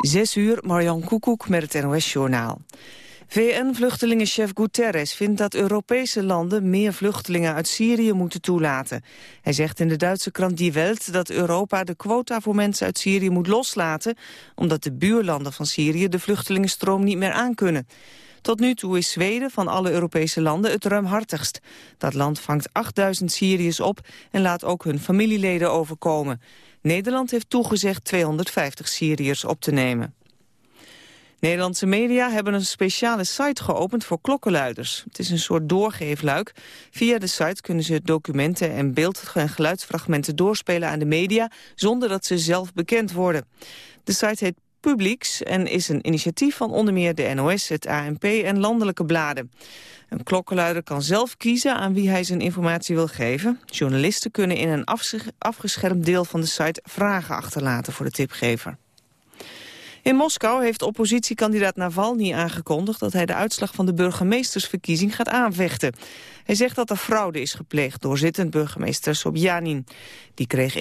Zes uur, Marjan Koekoek met het NOS-journaal. VN-vluchtelingenchef Guterres vindt dat Europese landen meer vluchtelingen uit Syrië moeten toelaten. Hij zegt in de Duitse krant Die Welt dat Europa de quota voor mensen uit Syrië moet loslaten, omdat de buurlanden van Syrië de vluchtelingenstroom niet meer aankunnen. Tot nu toe is Zweden van alle Europese landen het ruimhartigst. Dat land vangt 8000 Syriërs op en laat ook hun familieleden overkomen. Nederland heeft toegezegd 250 Syriërs op te nemen. Nederlandse media hebben een speciale site geopend voor klokkenluiders. Het is een soort doorgeefluik. Via de site kunnen ze documenten en beeld- en geluidsfragmenten doorspelen aan de media... zonder dat ze zelf bekend worden. De site heet Publieks en is een initiatief van onder meer de NOS, het ANP en landelijke bladen. Een klokkenluider kan zelf kiezen aan wie hij zijn informatie wil geven. Journalisten kunnen in een afgeschermd deel van de site vragen achterlaten voor de tipgever. In Moskou heeft oppositiekandidaat Navalny aangekondigd dat hij de uitslag van de burgemeestersverkiezing gaat aanvechten. Hij zegt dat er fraude is gepleegd door zittend burgemeester Sobjanin. Die kreeg 51%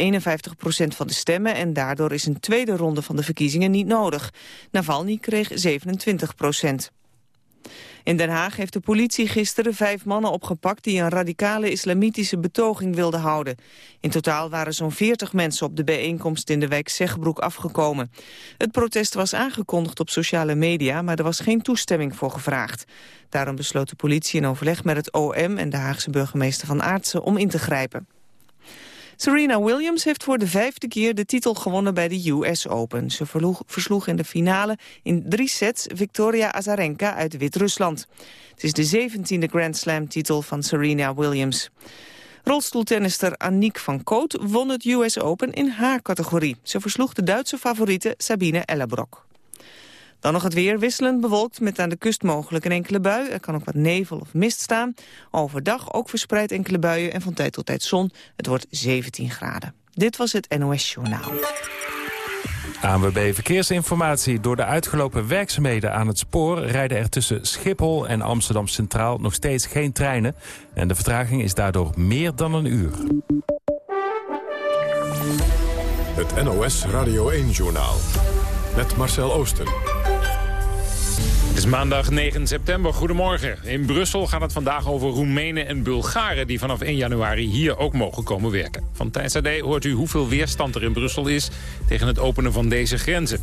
van de stemmen en daardoor is een tweede ronde van de verkiezingen niet nodig. Navalny kreeg 27 procent. In Den Haag heeft de politie gisteren vijf mannen opgepakt... die een radicale islamitische betoging wilden houden. In totaal waren zo'n 40 mensen op de bijeenkomst in de wijk Zegbroek afgekomen. Het protest was aangekondigd op sociale media... maar er was geen toestemming voor gevraagd. Daarom besloot de politie in overleg met het OM en de Haagse burgemeester van Aartsen om in te grijpen. Serena Williams heeft voor de vijfde keer de titel gewonnen bij de US Open. Ze versloeg in de finale in drie sets Victoria Azarenka uit Wit-Rusland. Het is de zeventiende Grand Slam-titel van Serena Williams. Rolstoeltennister Aniek van Koot won het US Open in haar categorie. Ze versloeg de Duitse favoriete Sabine Ellebrok. Dan nog het weer wisselend bewolkt met aan de kust mogelijk een enkele bui. Er kan ook wat nevel of mist staan. Overdag ook verspreid enkele buien en van tijd tot tijd zon. Het wordt 17 graden. Dit was het NOS Journaal. ANWB Verkeersinformatie. Door de uitgelopen werkzaamheden aan het spoor... rijden er tussen Schiphol en Amsterdam Centraal nog steeds geen treinen. En de vertraging is daardoor meer dan een uur. Het NOS Radio 1-journaal. Met Marcel Oosten is maandag 9 september. Goedemorgen. In Brussel gaat het vandaag over Roemenen en Bulgaren... die vanaf 1 januari hier ook mogen komen werken. Van Tijds hoort u hoeveel weerstand er in Brussel is... tegen het openen van deze grenzen.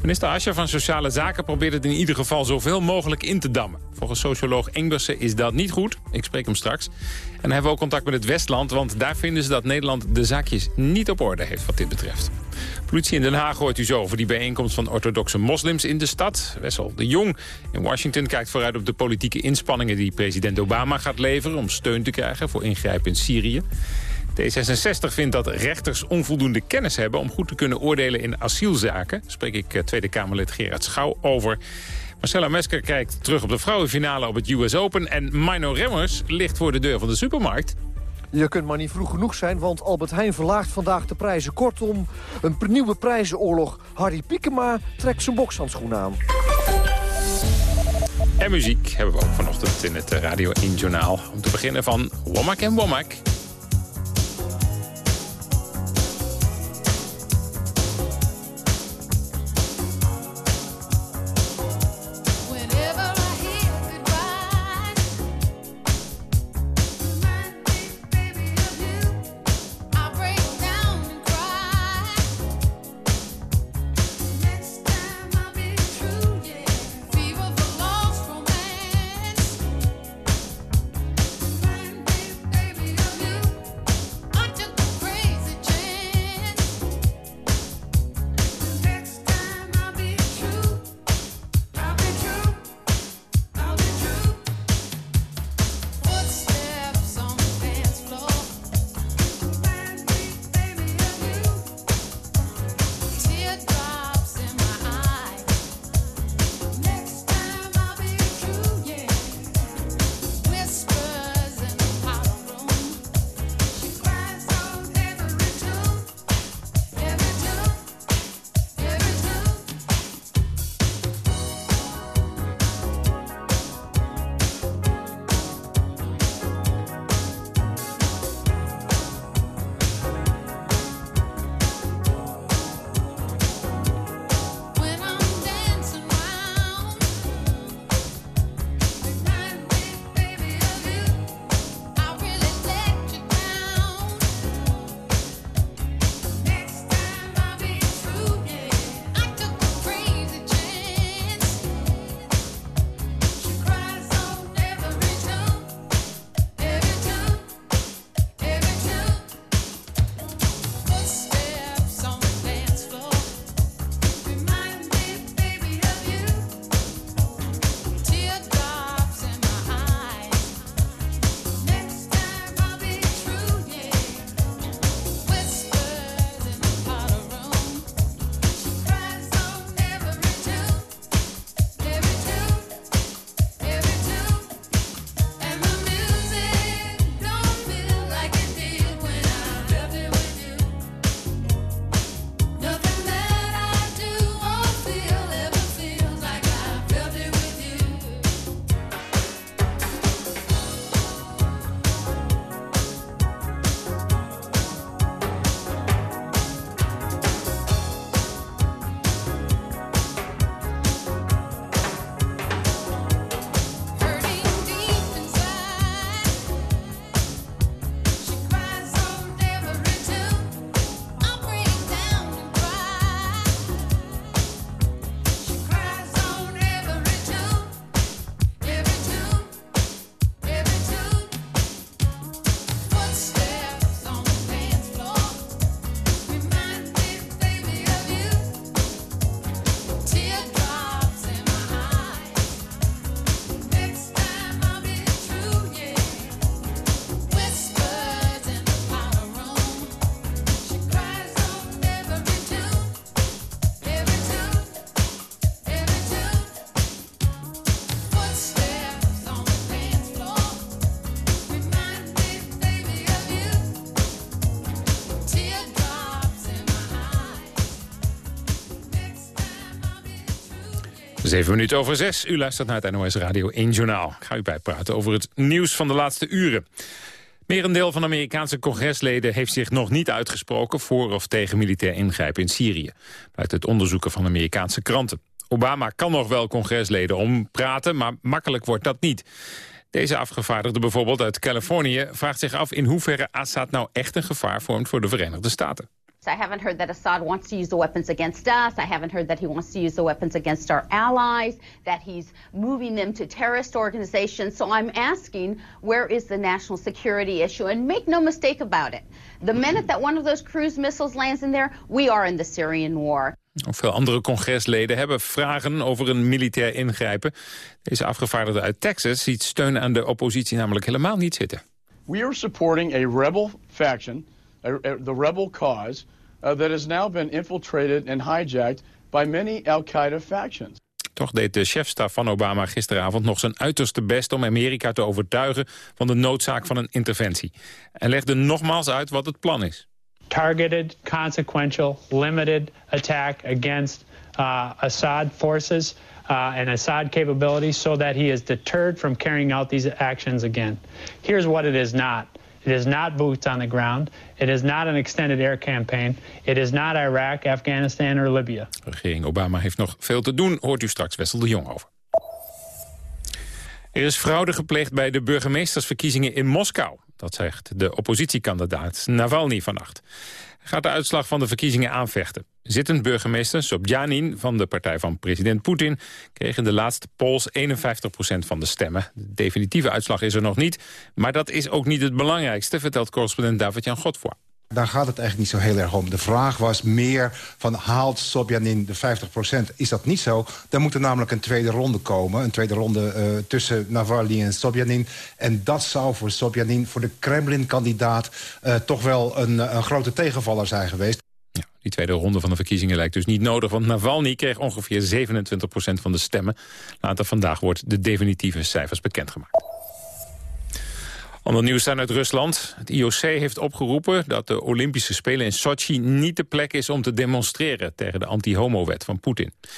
Minister Ascher van Sociale Zaken probeert het in ieder geval... zoveel mogelijk in te dammen. Volgens socioloog Engbersen is dat niet goed. Ik spreek hem straks. En hebben we ook contact met het Westland... want daar vinden ze dat Nederland de zaakjes niet op orde heeft wat dit betreft. Politie in Den Haag hoort u zo over die bijeenkomst van orthodoxe moslims in de stad. Wessel de Jong in Washington kijkt vooruit op de politieke inspanningen die president Obama gaat leveren... om steun te krijgen voor ingrijpen in Syrië. D66 vindt dat rechters onvoldoende kennis hebben... om goed te kunnen oordelen in asielzaken. Daar spreek ik eh, Tweede Kamerlid Gerard Schouw over. Marcella Mesker kijkt terug op de vrouwenfinale op het US Open... en Mino Remmers ligt voor de deur van de supermarkt. Je kunt maar niet vroeg genoeg zijn, want Albert Heijn verlaagt vandaag de prijzen. Kortom, een nieuwe prijzenoorlog. Harry Piekema trekt zijn bokshandschoen aan. En muziek hebben we ook vanochtend in het Radio 1 Journaal. Om te beginnen van Womack en Womack. Zeven minuten over zes. U luistert naar het NOS Radio 1 Journaal. Ik ga u bijpraten over het nieuws van de laatste uren. Merendeel van Amerikaanse congresleden heeft zich nog niet uitgesproken... voor of tegen militair ingrijpen in Syrië. Blijkt uit onderzoeken van Amerikaanse kranten. Obama kan nog wel congresleden ompraten, maar makkelijk wordt dat niet. Deze afgevaardigde bijvoorbeeld uit Californië vraagt zich af... in hoeverre Assad nou echt een gevaar vormt voor de Verenigde Staten. I haven't heard that Assad wants to use the weapons against us. I haven't heard that he wants to use the weapons against our allies, that he's moving them to terrorist organizations. So I'm asking, where is the national security issue? And make no mistake about it. The minute that one of those cruise missiles lands in there, we are in the Syrian war. Veel andere congresleden hebben vragen over een militair ingrijpen. Deze afgevaardigde uit Texas ziet steun aan de oppositie namelijk helemaal niet zitten. We are supporting a rebel faction, the rebel cause, uh, that has now been infiltrated and hijacked by many Al-Qaeda factions. Toch deed de chefstaf van Obama gisteravond nog zijn uiterste best om Amerika te overtuigen van de noodzaak van een interventie. En legde nogmaals uit wat het plan is. Targeted, consequential, limited attack against uh, Assad forces uh, and Assad capabilities so that he is deterred from carrying out these actions again. Here's what it is not. It is not boots on the ground. It is not an extended air campaign. It is not Iraq, Afghanistan or Libya. Regering Obama heeft nog veel te doen, hoort u straks Wessel de Jong over. Er is fraude gepleegd bij de burgemeestersverkiezingen in Moskou. Dat zegt de oppositiekandidaat Navalny vannacht. Hij gaat de uitslag van de verkiezingen aanvechten. Zittend burgemeester Sobjanin van de partij van president Poetin... kreeg in de laatste polls 51% van de stemmen. De definitieve uitslag is er nog niet. Maar dat is ook niet het belangrijkste, vertelt correspondent David-Jan Godvoort. Daar gaat het eigenlijk niet zo heel erg om. De vraag was meer van haalt Sobjanin de 50% Is dat niet zo? Dan moet er namelijk een tweede ronde komen. Een tweede ronde uh, tussen Navalny en Sobjanin. En dat zou voor Sobjanin, voor de Kremlin-kandidaat... Uh, toch wel een, een grote tegenvaller zijn geweest. Die tweede ronde van de verkiezingen lijkt dus niet nodig... want Navalny kreeg ongeveer 27% van de stemmen. Later vandaag wordt de definitieve cijfers bekendgemaakt. Ander nieuws uit Rusland. Het IOC heeft opgeroepen dat de Olympische Spelen in Sochi niet de plek is om te demonstreren tegen de anti-homo-wet van Poetin. De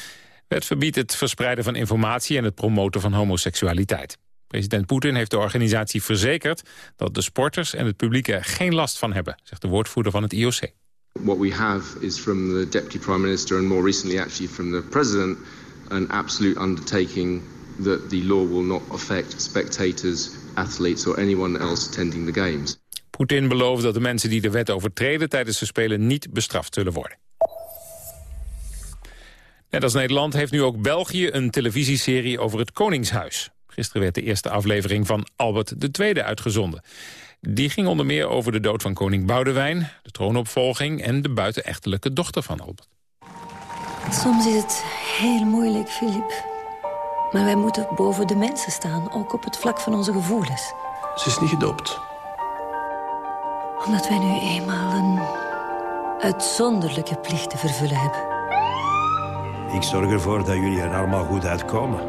wet verbiedt het verspreiden van informatie en het promoten van homoseksualiteit. President Poetin heeft de organisatie verzekerd dat de sporters en het publiek er geen last van hebben, zegt de woordvoerder van het IOC. What we have is from the deputy prime minister and more recently actually from the president an absolute undertaking that the law will not affect spectators athletes or anyone else attending the games. Poetin belooft dat de mensen die de wet overtreden tijdens de Spelen niet bestraft zullen worden. Net als Nederland heeft nu ook België een televisieserie over het Koningshuis. Gisteren werd de eerste aflevering van Albert II uitgezonden. Die ging onder meer over de dood van koning Boudewijn, de troonopvolging en de buitenechtelijke dochter van Albert. Soms is het heel moeilijk, Filip. Maar wij moeten boven de mensen staan, ook op het vlak van onze gevoelens. Ze is niet gedoopt. Omdat wij nu eenmaal een uitzonderlijke plicht te vervullen hebben. Ik zorg ervoor dat jullie er allemaal goed uitkomen.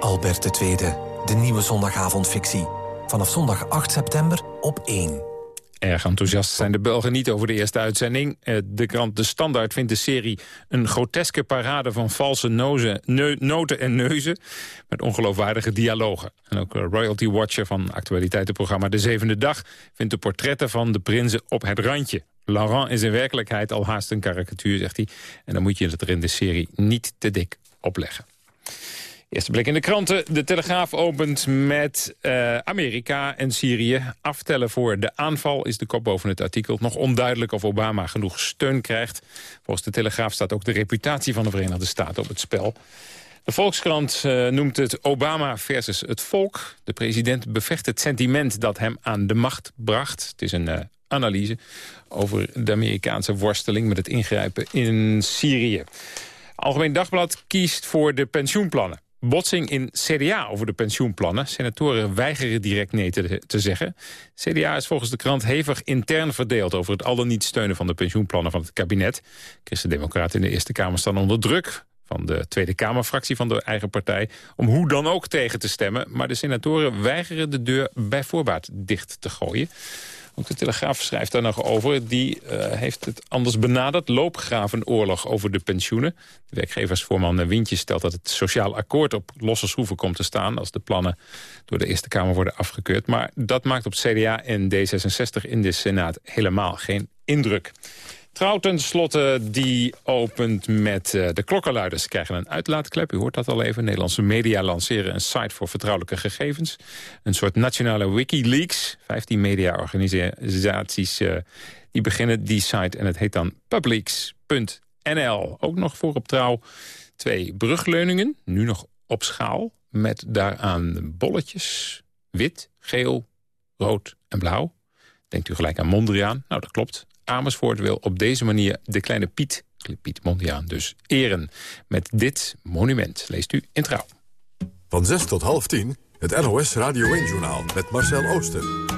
Albert II, de nieuwe zondagavondfictie. Vanaf zondag 8 september op 1. Erg enthousiast zijn de Belgen niet over de eerste uitzending. Eh, de krant De Standaard vindt de serie een groteske parade van valse nozen, noten en neuzen... met ongeloofwaardige dialogen. En ook Royalty Watcher van actualiteitenprogramma De Zevende Dag... vindt de portretten van de prinsen op het randje. Laurent is in werkelijkheid al haast een karikatuur, zegt hij. En dan moet je het er in de serie niet te dik opleggen. Eerste blik in de kranten. De Telegraaf opent met uh, Amerika en Syrië. Aftellen voor de aanval is de kop boven het artikel. Nog onduidelijk of Obama genoeg steun krijgt. Volgens de Telegraaf staat ook de reputatie van de Verenigde Staten op het spel. De Volkskrant uh, noemt het Obama versus het volk. De president bevecht het sentiment dat hem aan de macht bracht. Het is een uh, analyse over de Amerikaanse worsteling... met het ingrijpen in Syrië. Algemeen Dagblad kiest voor de pensioenplannen. Botsing in CDA over de pensioenplannen. Senatoren weigeren direct nee te, zeggen. CDA is volgens de krant hevig intern verdeeld... over het al dan niet steunen van de pensioenplannen van het kabinet. Christen-Democraten in de Eerste Kamer staan onder druk van de Tweede Kamerfractie van de eigen partij... om hoe dan ook tegen te stemmen. Maar de senatoren weigeren de deur bij voorbaat dicht te gooien. Ook de Telegraaf schrijft daar nog over. Die uh, heeft het anders benaderd. Loopgravenoorlog over de pensioenen. De werkgeversvoorman Wintjes stelt dat het sociaal akkoord op losse schroeven komt te staan... als de plannen door de Eerste Kamer worden afgekeurd. Maar dat maakt op CDA en D66 in de Senaat helemaal geen indruk. Trouw tenslotte, die opent met uh, de klokkenluiders. Ze krijgen een uitlaatklep, u hoort dat al even. Nederlandse media lanceren een site voor vertrouwelijke gegevens. Een soort nationale Wikileaks. 15 mediaorganisaties uh, die beginnen die site en het heet dan publics.nl. Ook nog voor op trouw twee brugleuningen, nu nog op schaal... met daaraan bolletjes, wit, geel, rood en blauw. Denkt u gelijk aan Mondriaan? Nou, dat klopt. Amersfoort wil op deze manier de kleine Piet, Piet Mondriaan dus, eren. Met dit monument, leest u in Trouw. Van 6 tot half 10, het NOS Radio 1-journaal met Marcel Oosten.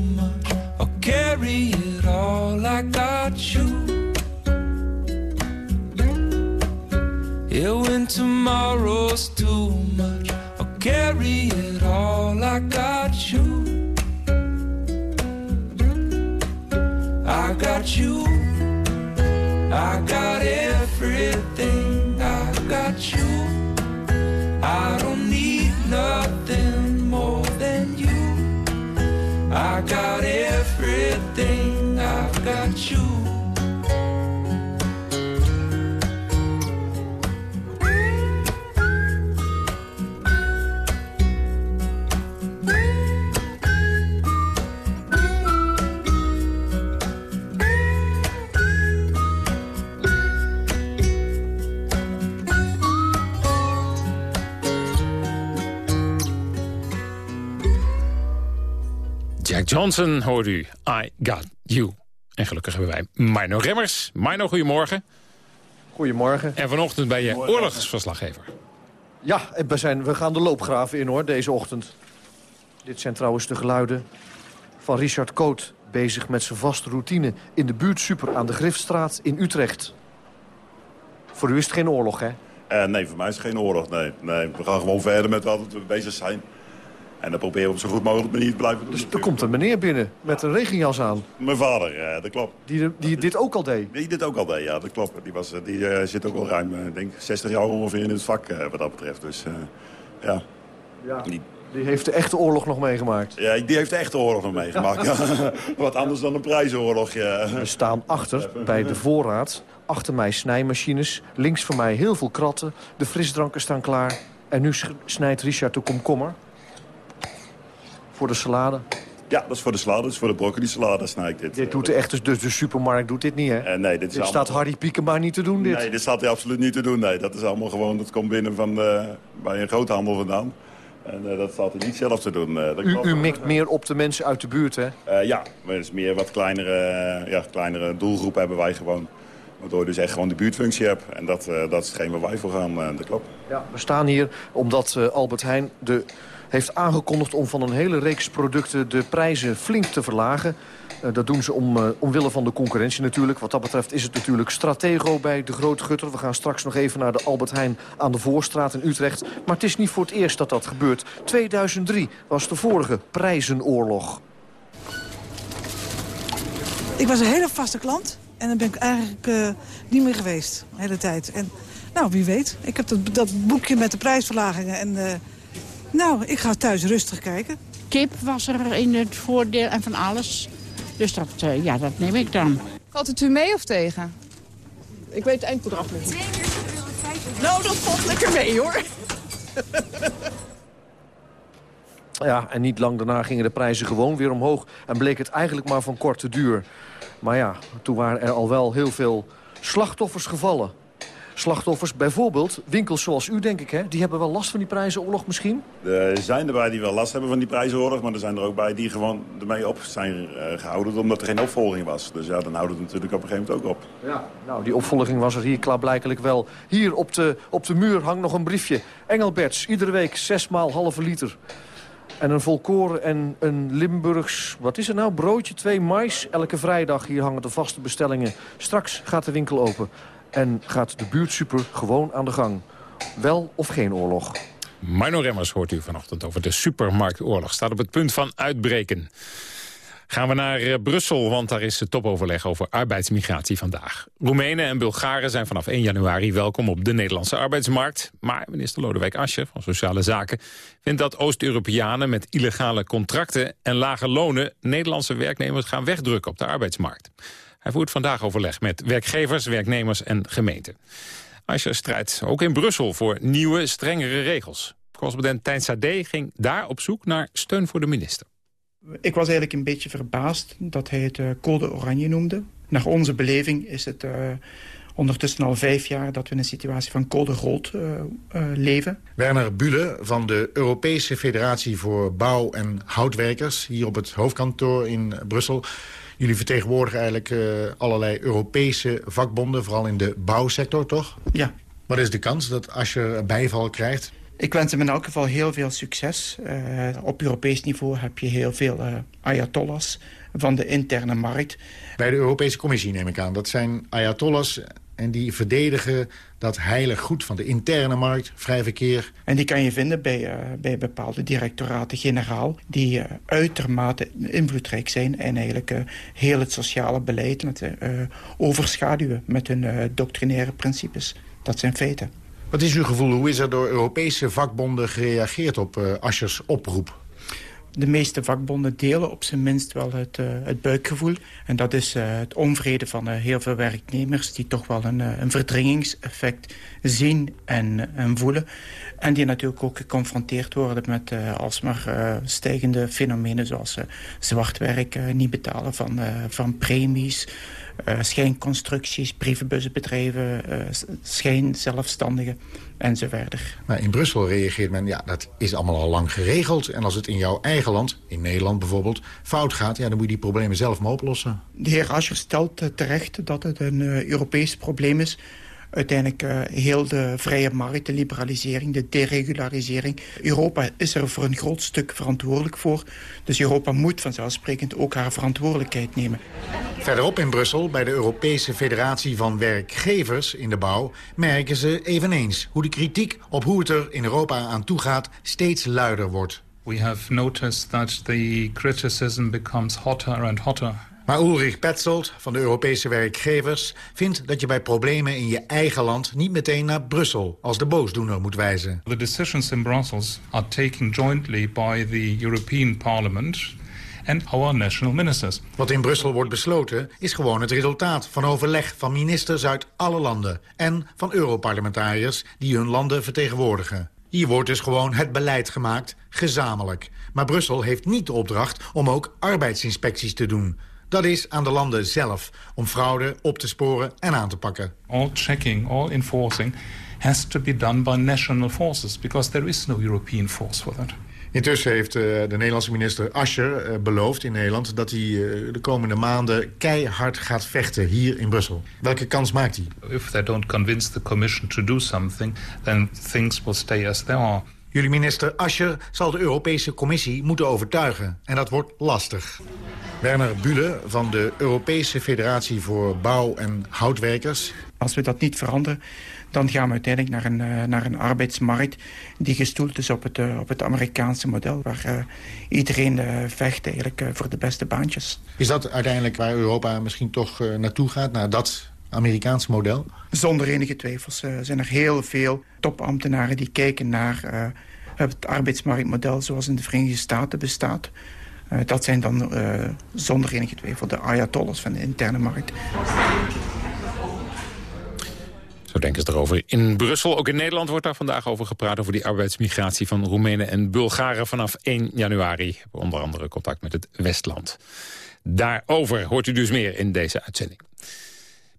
Much, I'll carry it all. I got you. Yeah, when tomorrow's too much, I'll carry it all. I got you. I got you. I got got everything, I've got you. Johnson hoort u. I got you. En gelukkig hebben wij Mino Remmers. Mino, goedemorgen. Goedemorgen. En vanochtend ben je oorlogsverslaggever. Ja, we, zijn, we gaan de loopgraven in hoor, deze ochtend. Dit zijn trouwens de geluiden van Richard Koot... bezig met zijn vaste routine in de buurt Super aan de Griftstraat in Utrecht. Voor u is het geen oorlog, hè? Uh, nee, voor mij is het geen oorlog, nee. nee. We gaan gewoon verder met wat we bezig zijn. En dan proberen we op zo goed mogelijk manier te blijven doen. Dus er komt een meneer binnen met een regenjas aan. Mijn vader, ja, dat klopt. Die, die dit ook al deed? Die dit ook al deed, ja, dat klopt. Die, was, die uh, zit ook al ruim, uh, denk 60 jaar ongeveer in het vak uh, wat dat betreft. Dus ja. ja. Die, die heeft de echte oorlog nog meegemaakt? Ja, die heeft de echte oorlog nog meegemaakt. wat anders dan een prijzenoorlog. Ja. We staan achter, bij de voorraad. Achter mij snijmachines. Links van mij heel veel kratten. De frisdranken staan klaar. En nu snijdt Richard de komkommer voor de salade. Ja, dat is voor de salade, dat is voor de broccoli salade snij ik dit. Dit doet de echte, dus de supermarkt doet dit niet, hè? Uh, nee, dit, is dit staat Harry Piekema niet te doen, dit? Nee, dit staat hij absoluut niet te doen, nee. Dat is allemaal gewoon, dat komt binnen van, uh, bij een groothandel vandaan. En uh, dat staat hij niet zelf te doen. u, u mikt meer op de mensen uit de buurt, hè? ja, maar is meer wat kleinere, ja, kleinere doelgroep hebben wij gewoon. Waardoor je dus echt gewoon de buurtfunctie hebt. En dat, dat is hetgeen waar wij voor gaan, dat klopt. Ja, we staan hier omdat Albert Heijn de, heeft aangekondigd... om van een hele reeks producten de prijzen flink te verlagen. dat doen ze om, omwille van de concurrentie natuurlijk. Wat dat betreft is het natuurlijk stratego bij de Grote Gutter. We gaan straks nog even naar de Albert Heijn aan de Voorstraat in Utrecht. Maar het is niet voor het eerst dat dat gebeurt. 2003 was de vorige prijzenoorlog. Ik was een hele vaste klant. En dan ben ik eigenlijk uh, niet meer geweest de hele tijd. En nou, wie weet. Ik heb dat, dat boekje met de prijsverlagingen. En nou, ik ga thuis rustig kijken. Kip was er in het voordeel en van alles. Dus dat, uh, ja, dat neem ik dan. Valt het u mee of tegen? Ik weet het eindbedrag niet. Nou, dat valt lekker mee, hoor. Ja, en niet lang daarna gingen de prijzen gewoon weer omhoog... en bleek het eigenlijk maar van korte duur. Maar ja, toen waren er al wel heel veel slachtoffers gevallen. Slachtoffers, bijvoorbeeld winkels zoals u, denk ik, hè? die hebben wel last van die prijzenoorlog misschien? Er zijn erbij die wel last hebben van die prijzenoorlog... maar er zijn er ook bij die gewoon ermee op zijn uh, gehouden... omdat er geen opvolging was. Dus ja, dan houdt het natuurlijk op een gegeven moment ook op. Ja, nou, die opvolging was er hier klaarblijkelijk wel. Hier op de, op de muur hangt nog een briefje. Engelberts, iedere week zes maal halve liter. En een volkoren en een Limburgs, wat is er nou, broodje, twee mais. Elke vrijdag, hier hangen de vaste bestellingen. Straks gaat de winkel open en gaat de buurtsuper gewoon aan de gang. Wel of geen oorlog. Marno Remmers hoort u vanochtend over de supermarktoorlog. Staat op het punt van uitbreken. Gaan we naar uh, Brussel, want daar is het topoverleg over arbeidsmigratie vandaag. Roemenen en Bulgaren zijn vanaf 1 januari welkom op de Nederlandse arbeidsmarkt. Maar minister Lodewijk Asscher van Sociale Zaken vindt dat Oost-Europeanen met illegale contracten en lage lonen Nederlandse werknemers gaan wegdrukken op de arbeidsmarkt. Hij voert vandaag overleg met werkgevers, werknemers en gemeenten. Asscher strijdt ook in Brussel voor nieuwe, strengere regels. Correspondent Tijn Sade ging daar op zoek naar steun voor de minister. Ik was eigenlijk een beetje verbaasd dat hij het uh, code oranje noemde. Naar onze beleving is het uh, ondertussen al vijf jaar dat we in een situatie van code rood uh, leven. Werner Bule van de Europese Federatie voor Bouw- en Houtwerkers... hier op het hoofdkantoor in Brussel. Jullie vertegenwoordigen eigenlijk allerlei Europese vakbonden... vooral in de bouwsector, toch? Ja. Wat is de kans dat als je bijval krijgt ik wens hem in elk geval heel veel succes. Uh, op Europees niveau heb je heel veel uh, ayatollahs van de interne markt. Bij de Europese Commissie neem ik aan. Dat zijn ayatollahs en die verdedigen dat heilig goed van de interne markt, vrij verkeer. En die kan je vinden bij, uh, bij bepaalde directoraten-generaal... die uh, uitermate invloedrijk zijn en eigenlijk uh, heel het sociale beleid... met, overschaduwen met hun doctrinaire principes. Dat zijn feiten. Wat is uw gevoel? Hoe is er door Europese vakbonden gereageerd op Aschers oproep? De meeste vakbonden delen op zijn minst wel het, uh, het buikgevoel. En dat is uh, het onvrede van heel veel werknemers... die toch wel een, een verdringingseffect zien en, en, voelen. En die natuurlijk ook geconfronteerd worden met alsmaar stijgende fenomenen... zoals zwart werk, niet betalen van, van premies... Uh, schijnconstructies, brievenbussenbedrijven, uh, schijnzelfstandigen enzovoort. Maar in Brussel reageert men, ja, dat is allemaal al lang geregeld. En als het in jouw eigen land, in Nederland bijvoorbeeld, fout gaat... Ja, dan moet je die problemen zelf maar oplossen. De heer Ascher stelt terecht dat het een Europees probleem is uiteindelijk uh, heel de vrije markt, de liberalisering, de deregularisering. Europa is er voor een groot stuk verantwoordelijk voor. Dus Europa moet vanzelfsprekend ook haar verantwoordelijkheid nemen. Verderop in Brussel, bij de Europese Federatie van Werkgevers in de bouw... merken ze eveneens hoe de kritiek op hoe het er in Europa aan toe gaat steeds luider wordt. We have noticed that the criticism becomes hotter and hotter maar Ulrich Petzold van de Europese werkgevers vindt dat je bij problemen in je eigen land niet meteen naar Brussel als de boosdoener moet wijzen. The decisions in Brussels are taken jointly by the European Parliament and our national ministers. Wat in Brussel wordt besloten is gewoon het resultaat van overleg van ministers uit alle landen en van Europarlementariërs die hun landen vertegenwoordigen. Hier wordt dus gewoon het beleid gemaakt, gezamenlijk. Maar Brussel heeft niet de opdracht om ook arbeidsinspecties te doen. Dat is aan de landen zelf, om fraude op te sporen en aan te pakken. All checking, all enforcing has to be done by national forces because there is no European force for that. Intussen heeft uh, de Nederlandse minister Ascher uh, beloofd in Nederland... dat hij uh, de komende maanden keihard gaat vechten hier in Brussel. Welke kans maakt hij? If they don't convince the commission to do something... then things will stay as they are. Jullie minister Ascher zal de Europese Commissie moeten overtuigen. En dat wordt lastig. Werner Bule van de Europese Federatie voor Bouw- en Houtwerkers. Als we dat niet veranderen, dan gaan we uiteindelijk naar een, uh, naar een arbeidsmarkt... die gestoeld is op het, uh, op het Amerikaanse model... waar uh, iedereen vecht eigenlijk voor de beste baantjes. Is dat uiteindelijk waar Europa misschien toch naartoe gaat? Naar dat Amerikaanse model? Zonder enige twijfels zijn er heel veel topambtenaren... die kijken naar het arbeidsmarktmodel zoals in de Verenigde Staten bestaat... Uh, dat zijn dan uh, zonder enige twijfel de ayatollahs van de interne markt. Zo denken ze erover. In Brussel, ook in Nederland, wordt daar vandaag over gepraat... over die arbeidsmigratie van Roemenen en Bulgaren vanaf 1 januari. Onder andere contact met het Westland. Daarover hoort u dus meer in deze uitzending.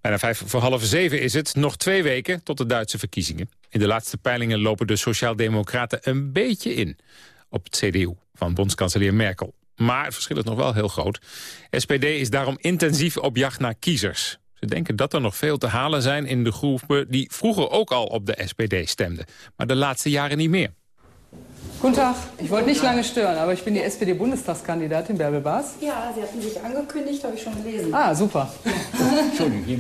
Bijna vijf voor half zeven is het. Nog twee weken tot de Duitse verkiezingen. In de laatste peilingen lopen de Sociaaldemocraten een beetje in... op het CDU van bondskanselier Merkel. Maar het verschil is nog wel heel groot. SPD is daarom intensief op jacht naar kiezers. Ze denken dat er nog veel te halen zijn in de groepen... die vroeger ook al op de SPD stemden. Maar de laatste jaren niet meer. Guten Tag, ich wollte nicht lange stören, aber ich bin die SPD-Bundestagskandidatin Bärbel Baas. Ja, Sie hatten sich angekündigt, habe ich schon gelesen. Ah, super. Entschuldigung, hier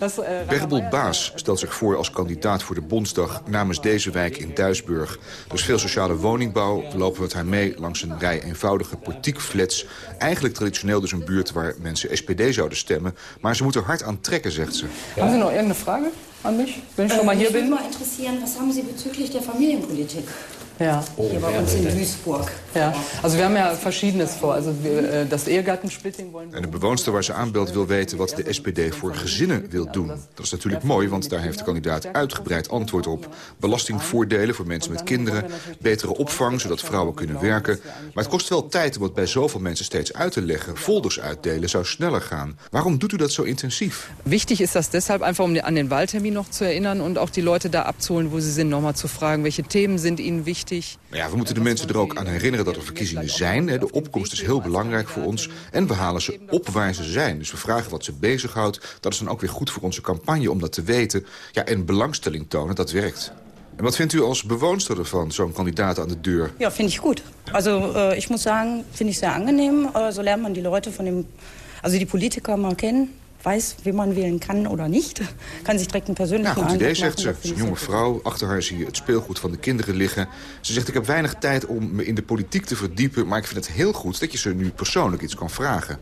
das, äh, Bärbel Baas stelt zich voor als kandidaat voor de Bondsdag namens deze wijk in Duisburg. Is veel sociale woningbouw. We lopen met haar mee langs een rij eenvoudige portiekflats. Eigenlijk traditioneel dus een buurt waar mensen SPD zouden stemmen. Maar ze moeten hard aan trekken, zegt ze. Haben Sie noch irgendeine Frage an mich, wenn ich schon mal hier mich bin? würde mal interessieren, was haben Sie bezüglich der Familienpolitik? Ja. Hier bei uns in Duisburg. Ja, also wir haben ja Verschiedenes vor. Also wir, äh, das Ehegattensplitting wollen En de bewoonster waar ze aanbelt wil weten wat de SPD voor gezinnen wil doen. Dat is natuurlijk mooi, want daar heeft de kandidaat uitgebreid antwoord op. Belastingvoordelen voor mensen met kinderen, betere opvang zodat vrouwen kunnen werken. Maar het kost wel tijd om het bij zoveel mensen steeds uit te leggen. Folders uitdelen zou sneller gaan. Waarom doet u dat zo intensief? Wichtig ist das deshalb einfach, um an den Wahltermin noch zu erinnern und auch die Leute da abzuholen, wo sie sind, nochmal zu fragen, welche Themen sind ihnen wichtig. Maar ja, we moeten de mensen er ook aan herinneren dat er verkiezingen zijn. De opkomst is heel belangrijk voor ons. En we halen ze op waar ze zijn. Dus we vragen wat ze bezighoudt. Dat is dan ook weer goed voor onze campagne om dat te weten. Ja, en belangstelling tonen, dat werkt. En wat vindt u als bewoonster ervan, zo'n kandidaat aan de deur? Ja, finde ich gut. Also äh, ich muss sagen, finde ich sehr angenehm. So lernt man die Leute von dem, also die Politiker mal kennen. Weiß, wie man wählen kann oder niet. Kan zich direct een persoonlijke Ja, goed idee, zegt ze. een jonge vrouw. Achter haar zie je het speelgoed van de kinderen liggen. Ze zegt, ik heb weinig tijd om me in de politiek te verdiepen... maar ik vind het heel goed dat je ze nu persoonlijk iets kan vragen.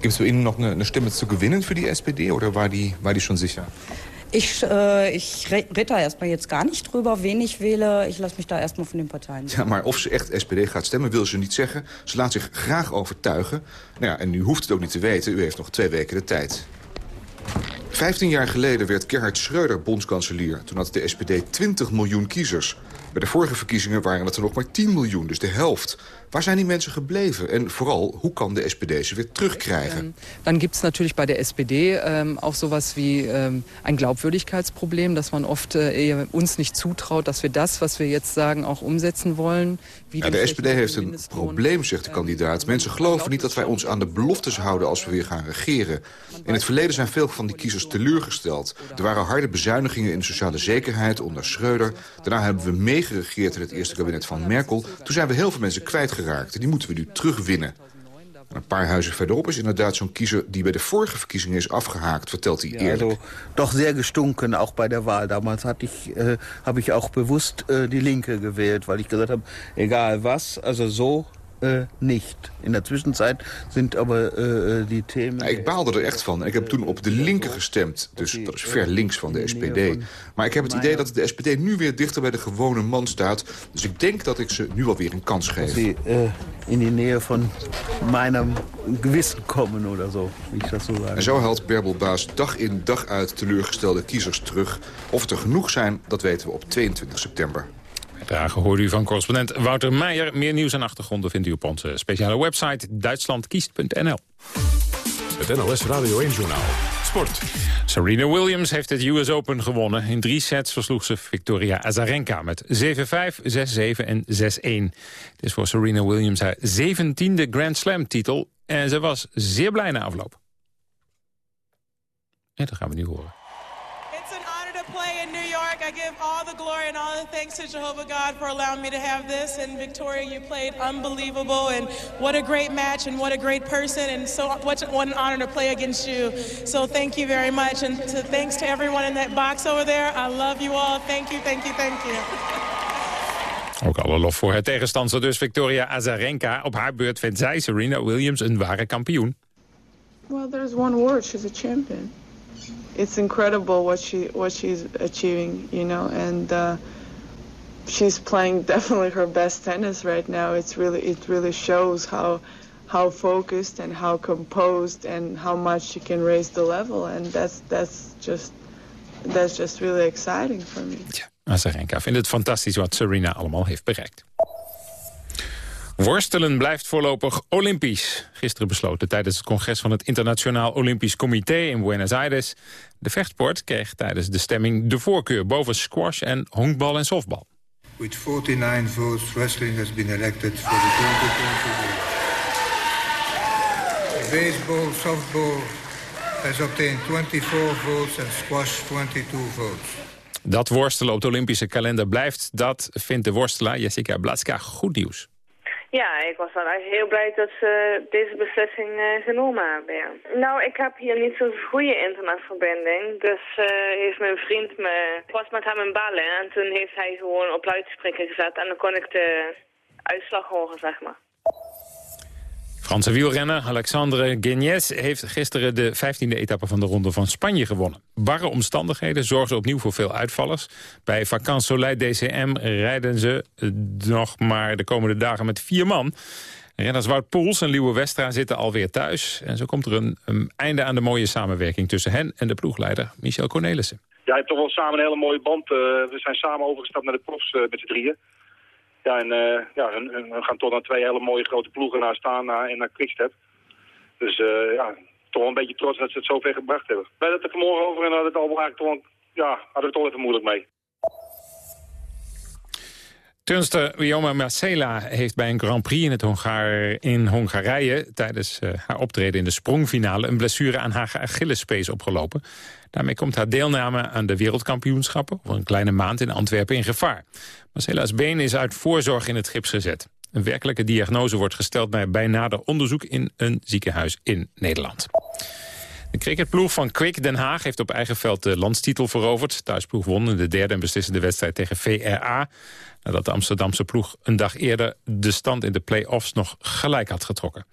Gibt es bei Ihnen noch eine, eine Stimme zu gewinnen für die SPD oder war die, war die schon sicher? Ich, äh, ich re- red da erstmal jetzt gar nicht drüber, wen ich wähle. Ich lasse mich da erstmal von den Parteien. Ja, maar of ze echt SPD gaat stemmen, wil ze niet zeggen. Ze laat zich graag overtuigen. Nou ja, en u hoeft het ook niet te weten. U heeft nog twee weken de tijd. Vijftien jaar geleden werd Gerhard Schreuder bondskanselier. Toen had de SPD 20 miljoen kiezers. Bij de vorige verkiezingen waren het er nog maar 10 miljoen, dus de helft. Waar zijn die mensen gebleven? En vooral, hoe kan de SPD ze weer terugkrijgen? Dann gibt es natürlich bei der SPD ähm, auch sowas wie ähm, ein Glaubwürdigkeitsproblem, dass man oft äh, uns nicht zutraut, dass wir das, was wir jetzt sagen, auch umsetzen wollen. Wie Ja, die de SPD heeft een probleem, zegt de kandidaat. Mensen geloven niet dat wij ons aan de beloftes houden als we weer gaan regeren. In het verleden zijn veel van die kiezers teleurgesteld. Er waren harde bezuinigingen in de sociale zekerheid onder Schreuder. Daarna hebben we meegeregeerd in het eerste kabinet van Merkel. Toen zijn we heel veel mensen kwijtgeraakt. Die moeten we nu terugwinnen. En Een paar huizen verderop is inderdaad zo'n kiezer die bij de vorige verkiezingen is afgehaakt, vertelt hij eerlijk. Also doch sehr gestunken, auch bei der Wahl. Damals hatte ich, äh, habe ich auch bewusst äh, die Linke gewählt, weil ich gesagt habe, egal was, also so uh, niet. In de tussentijd zijn aber uh, die thema's... Nou, ik baalde er echt van. Ik heb toen op de linker gestemd. Dus dat is ver links van de SPD. Maar ik heb het idee dat de SPD nu weer dichter bij de gewone man staat. Dus ik denk dat ik ze nu alweer een kans geef. Die uh, in die nähe van mijn gewissen komen of zo. Ik dat zo En zo haalt Berbelbaas dag in dag uit teleurgestelde kiezers terug. Of het er genoeg zijn, dat weten we op 22 september. Dragen hoorde u van correspondent Wouter Meijer. Meer nieuws en achtergronden vindt u op onze speciale website duitslandkiest.nl. Het NLS Radio 1 Journaal. Sport. Serena Williams heeft het US Open gewonnen. In drie sets versloeg ze Victoria Azarenka met 7-5, 6-7 en 6-1. Het is voor Serena Williams haar zeventiende Grand Slam titel. En ze was zeer blij na afloop. En dat gaan we nu horen. I give all the glory and all the thanks to Jehovah God for allowing me to have this. And Victoria, you played unbelievable. And what a great match and what a great person. And so what, what an honor to play against you. So thank you very much. And to, thanks to everyone in that box over there. I love you all. Thank you, thank you, thank you. Ook alle lof voor het tegenstander dus Victoria Azarenka. Op haar beurt vindt zij Serena Williams een ware kampioen. Well, there's one word. She's a champion. It's incredible what she what she's achieving, you know, and uh, she's playing definitely her best tennis right now. It's really it really shows how how focused and how composed and how much she can raise the level, and that's that's just that's just really exciting for me. Ja, Azarenka vindt het fantastisch wat Serena allemaal heeft bereikt. Worstelen blijft voorlopig olympisch. Gisteren besloten tijdens het congres van het Internationaal Olympisch Comité in Buenos Aires. De vechtsport kreeg tijdens de stemming de voorkeur boven squash en honkbal en softbal. With 49 votes, wrestling has been elected for the 2020 Baseball, softball has obtained 24 votes and squash 22 votes. Dat worstelen op de Olympische kalender blijft, dat vindt de worstelaar Jessica Blatska goed nieuws. Ja, ik was dan eigenlijk heel blij dat ze deze beslissing uh, genomen hebben. Nou, ik heb hier niet zo'n goede internetverbinding. Dus uh, heeft mijn vriend me... Ik was met hem in ballen en toen heeft hij gewoon op luidspreker gezet. En dan kon ik de uitslag horen, zeg maar. Franse wielrenner Alexandre Guinness heeft gisteren de 15e etappe van de Ronde van Spanje gewonnen. Barre omstandigheden zorgden opnieuw voor veel uitvallers. Bij Vacances Soleil DCM rijden ze eh, nog maar de komende dagen met vier man. Renners Wout Poels en Liewe Westra zitten alweer thuis. En zo komt er een, einde aan de mooie samenwerking tussen hen en de ploegleider Michel Cornelissen. Ja, je hebt toch wel samen een hele mooie band. Uh, we zijn samen overgestapt naar de profs uh, met z'n drieën. Ja, en uh, ja, we gaan toch naar twee hele mooie grote ploegen naar staan en naar Quickstep. Dus uh, ja, toch een beetje trots dat ze het zo ver gebracht hebben. Wij hadden het er vanmorgen over en hadden het al eigenlijk toch, ja, hadden het toch even moeilijk mee. Turnster Rioma Marcela heeft bij een Grand Prix in, het Hongaar, in Hongarije... tijdens uh, haar optreden in de sprongfinale... een blessure aan haar Achillespees opgelopen. Daarmee komt haar deelname aan de wereldkampioenschappen... over een kleine maand in Antwerpen in gevaar. Marcela's been is uit voorzorg in het gips gezet. Een werkelijke diagnose wordt gesteld bij, bij nader onderzoek... in een ziekenhuis in Nederland. De cricketploeg van Quick Den Haag heeft op eigen veld de landstitel veroverd. Thuisploeg won in de derde en beslissende wedstrijd tegen VRA. Nadat de Amsterdamse ploeg een dag eerder de stand in de play-offs nog gelijk had getrokken.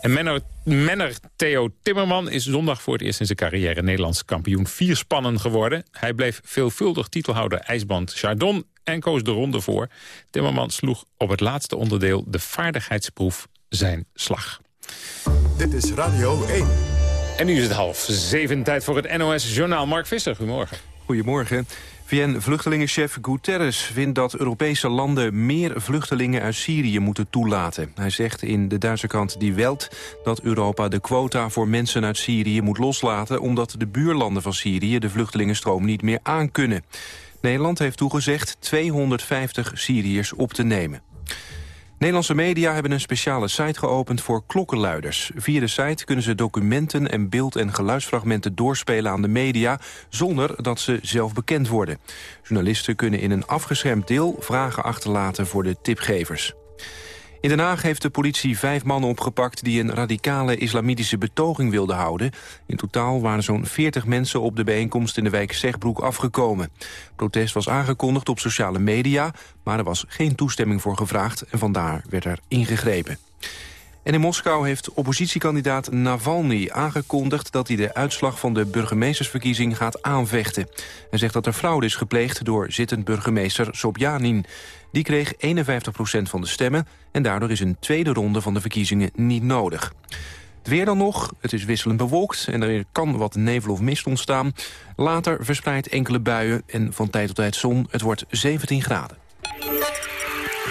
En menner, Theo Timmerman is zondag voor het eerst in zijn carrière Nederlands kampioen vierspannen geworden. Hij bleef veelvuldig titelhouder ijsband Chardon en koos de ronde voor. Timmerman sloeg op het laatste onderdeel de vaardigheidsproef zijn slag. Dit is Radio 1. En nu is het half zeven tijd voor het NOS Journaal. Mark Visser, goedemorgen. Goedemorgen. VN-vluchtelingenchef Guterres vindt dat Europese landen meer vluchtelingen uit Syrië moeten toelaten. Hij zegt in de Duitse krant Die Welt dat Europa de quota voor mensen uit Syrië moet loslaten... omdat de buurlanden van Syrië de vluchtelingenstroom niet meer aankunnen. Nederland heeft toegezegd 250 Syriërs op te nemen. Nederlandse media hebben een speciale site geopend voor klokkenluiders. Via de site kunnen ze documenten en beeld- en geluidsfragmenten doorspelen aan de media... zonder dat ze zelf bekend worden. Journalisten kunnen in een afgeschermd deel vragen achterlaten voor de tipgevers. In Den Haag heeft de politie vijf mannen opgepakt... die een radicale islamitische betoging wilden houden. In totaal waren zo'n 40 mensen op de bijeenkomst in de wijk Zegbroek afgekomen. Protest was aangekondigd op sociale media... maar er was geen toestemming voor gevraagd en vandaar werd er ingegrepen. En in Moskou heeft oppositiekandidaat Navalny aangekondigd... dat hij de uitslag van de burgemeestersverkiezing gaat aanvechten. Hij zegt dat er fraude is gepleegd door zittend burgemeester Sobjanin. Die kreeg 51% van de stemmen... en daardoor is een tweede ronde van de verkiezingen niet nodig. Het weer dan nog, het is wisselend bewolkt en er kan wat nevel of mist ontstaan. Later verspreidt enkele buien en van tijd tot tijd zon. Het wordt 17 graden.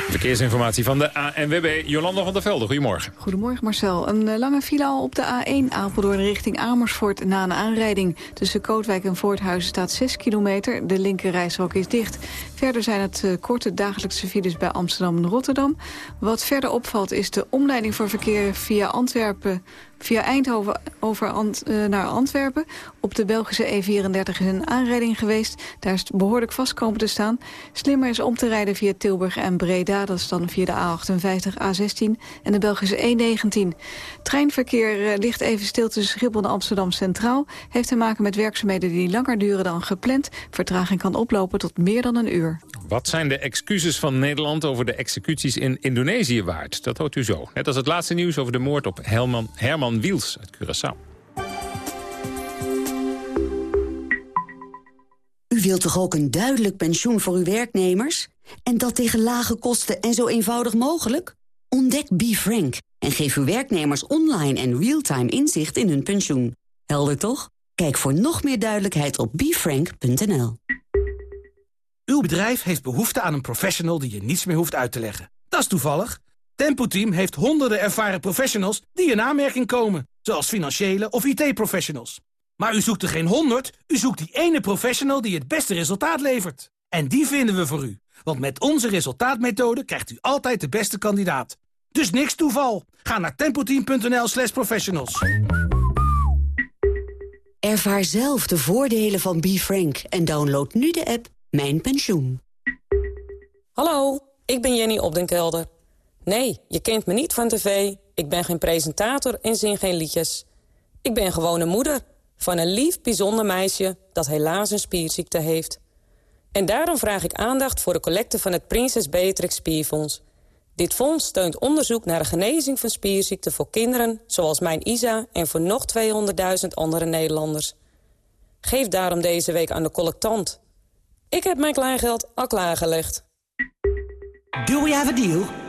Verkeersinformatie van de ANWB, Jolanda van der Velde. Goedemorgen. Goedemorgen Marcel. Een eh, lange file al op de A1 Apeldoorn richting Amersfoort na een aanrijding. Tussen Kootwijk en Voorthuizen staat 6 kilometer. De linkerrijstrook is dicht. Verder zijn het uh, korte dagelijkse files bij Amsterdam en Rotterdam. Wat verder opvalt is de omleiding voor verkeer via Antwerpen via Eindhoven over uh, naar Antwerpen. Op de Belgische E34 is een aanrijding geweest. Daar is het behoorlijk vast komen te staan. Slimmer is om te rijden via Tilburg en Breda. Dat is dan via de A58, A16 en de Belgische E19. Treinverkeer uh, ligt even stil tussen Schiphol en Amsterdam Centraal. Heeft te maken met werkzaamheden die langer duren dan gepland. Vertraging kan oplopen tot meer dan een uur. Wat zijn de excuses van Nederland over de executies in Indonesië waard? Dat hoort u zo. Net als het laatste nieuws over de moord op Helman, Herman Wiels uit Curaçao. U wilt toch ook een duidelijk pensioen voor uw werknemers? En dat tegen lage kosten en zo eenvoudig mogelijk? Ontdek BeFrank en geef uw werknemers online en real-time inzicht in hun pensioen. Helder toch? Kijk voor nog meer duidelijkheid op befrank.nl. Uw bedrijf heeft behoefte aan een professional die je niets meer hoeft uit te leggen. Dat is toevallig. Tempo Team heeft honderden ervaren professionals die in aanmerking komen. Zoals financiële of IT-professionals. Maar u zoekt er geen honderd, u zoekt die ene professional die het beste resultaat levert. En die vinden we voor u. Want met onze resultaatmethode krijgt u altijd de beste kandidaat. Dus niks toeval. Ga naar tempoteam.nl slash professionals. Ervaar zelf de voordelen van BeFrank en download nu de app Mijn Pensioen. Hallo, ik ben Jenny Opdenkelder. Nee, je kent me niet van tv. Ik ben geen presentator en zing geen liedjes. Ik ben gewoon een moeder van een lief, bijzonder meisje... dat helaas een spierziekte heeft. En daarom vraag ik aandacht voor de collecte van het Prinses Beatrix Spierfonds. Dit fonds steunt onderzoek naar de genezing van spierziekten voor kinderen... zoals mijn Isa en voor nog 200.000 andere Nederlanders. Geef daarom deze week aan de collectant. Ik heb mijn kleingeld al klaargelegd. Do we have a deal?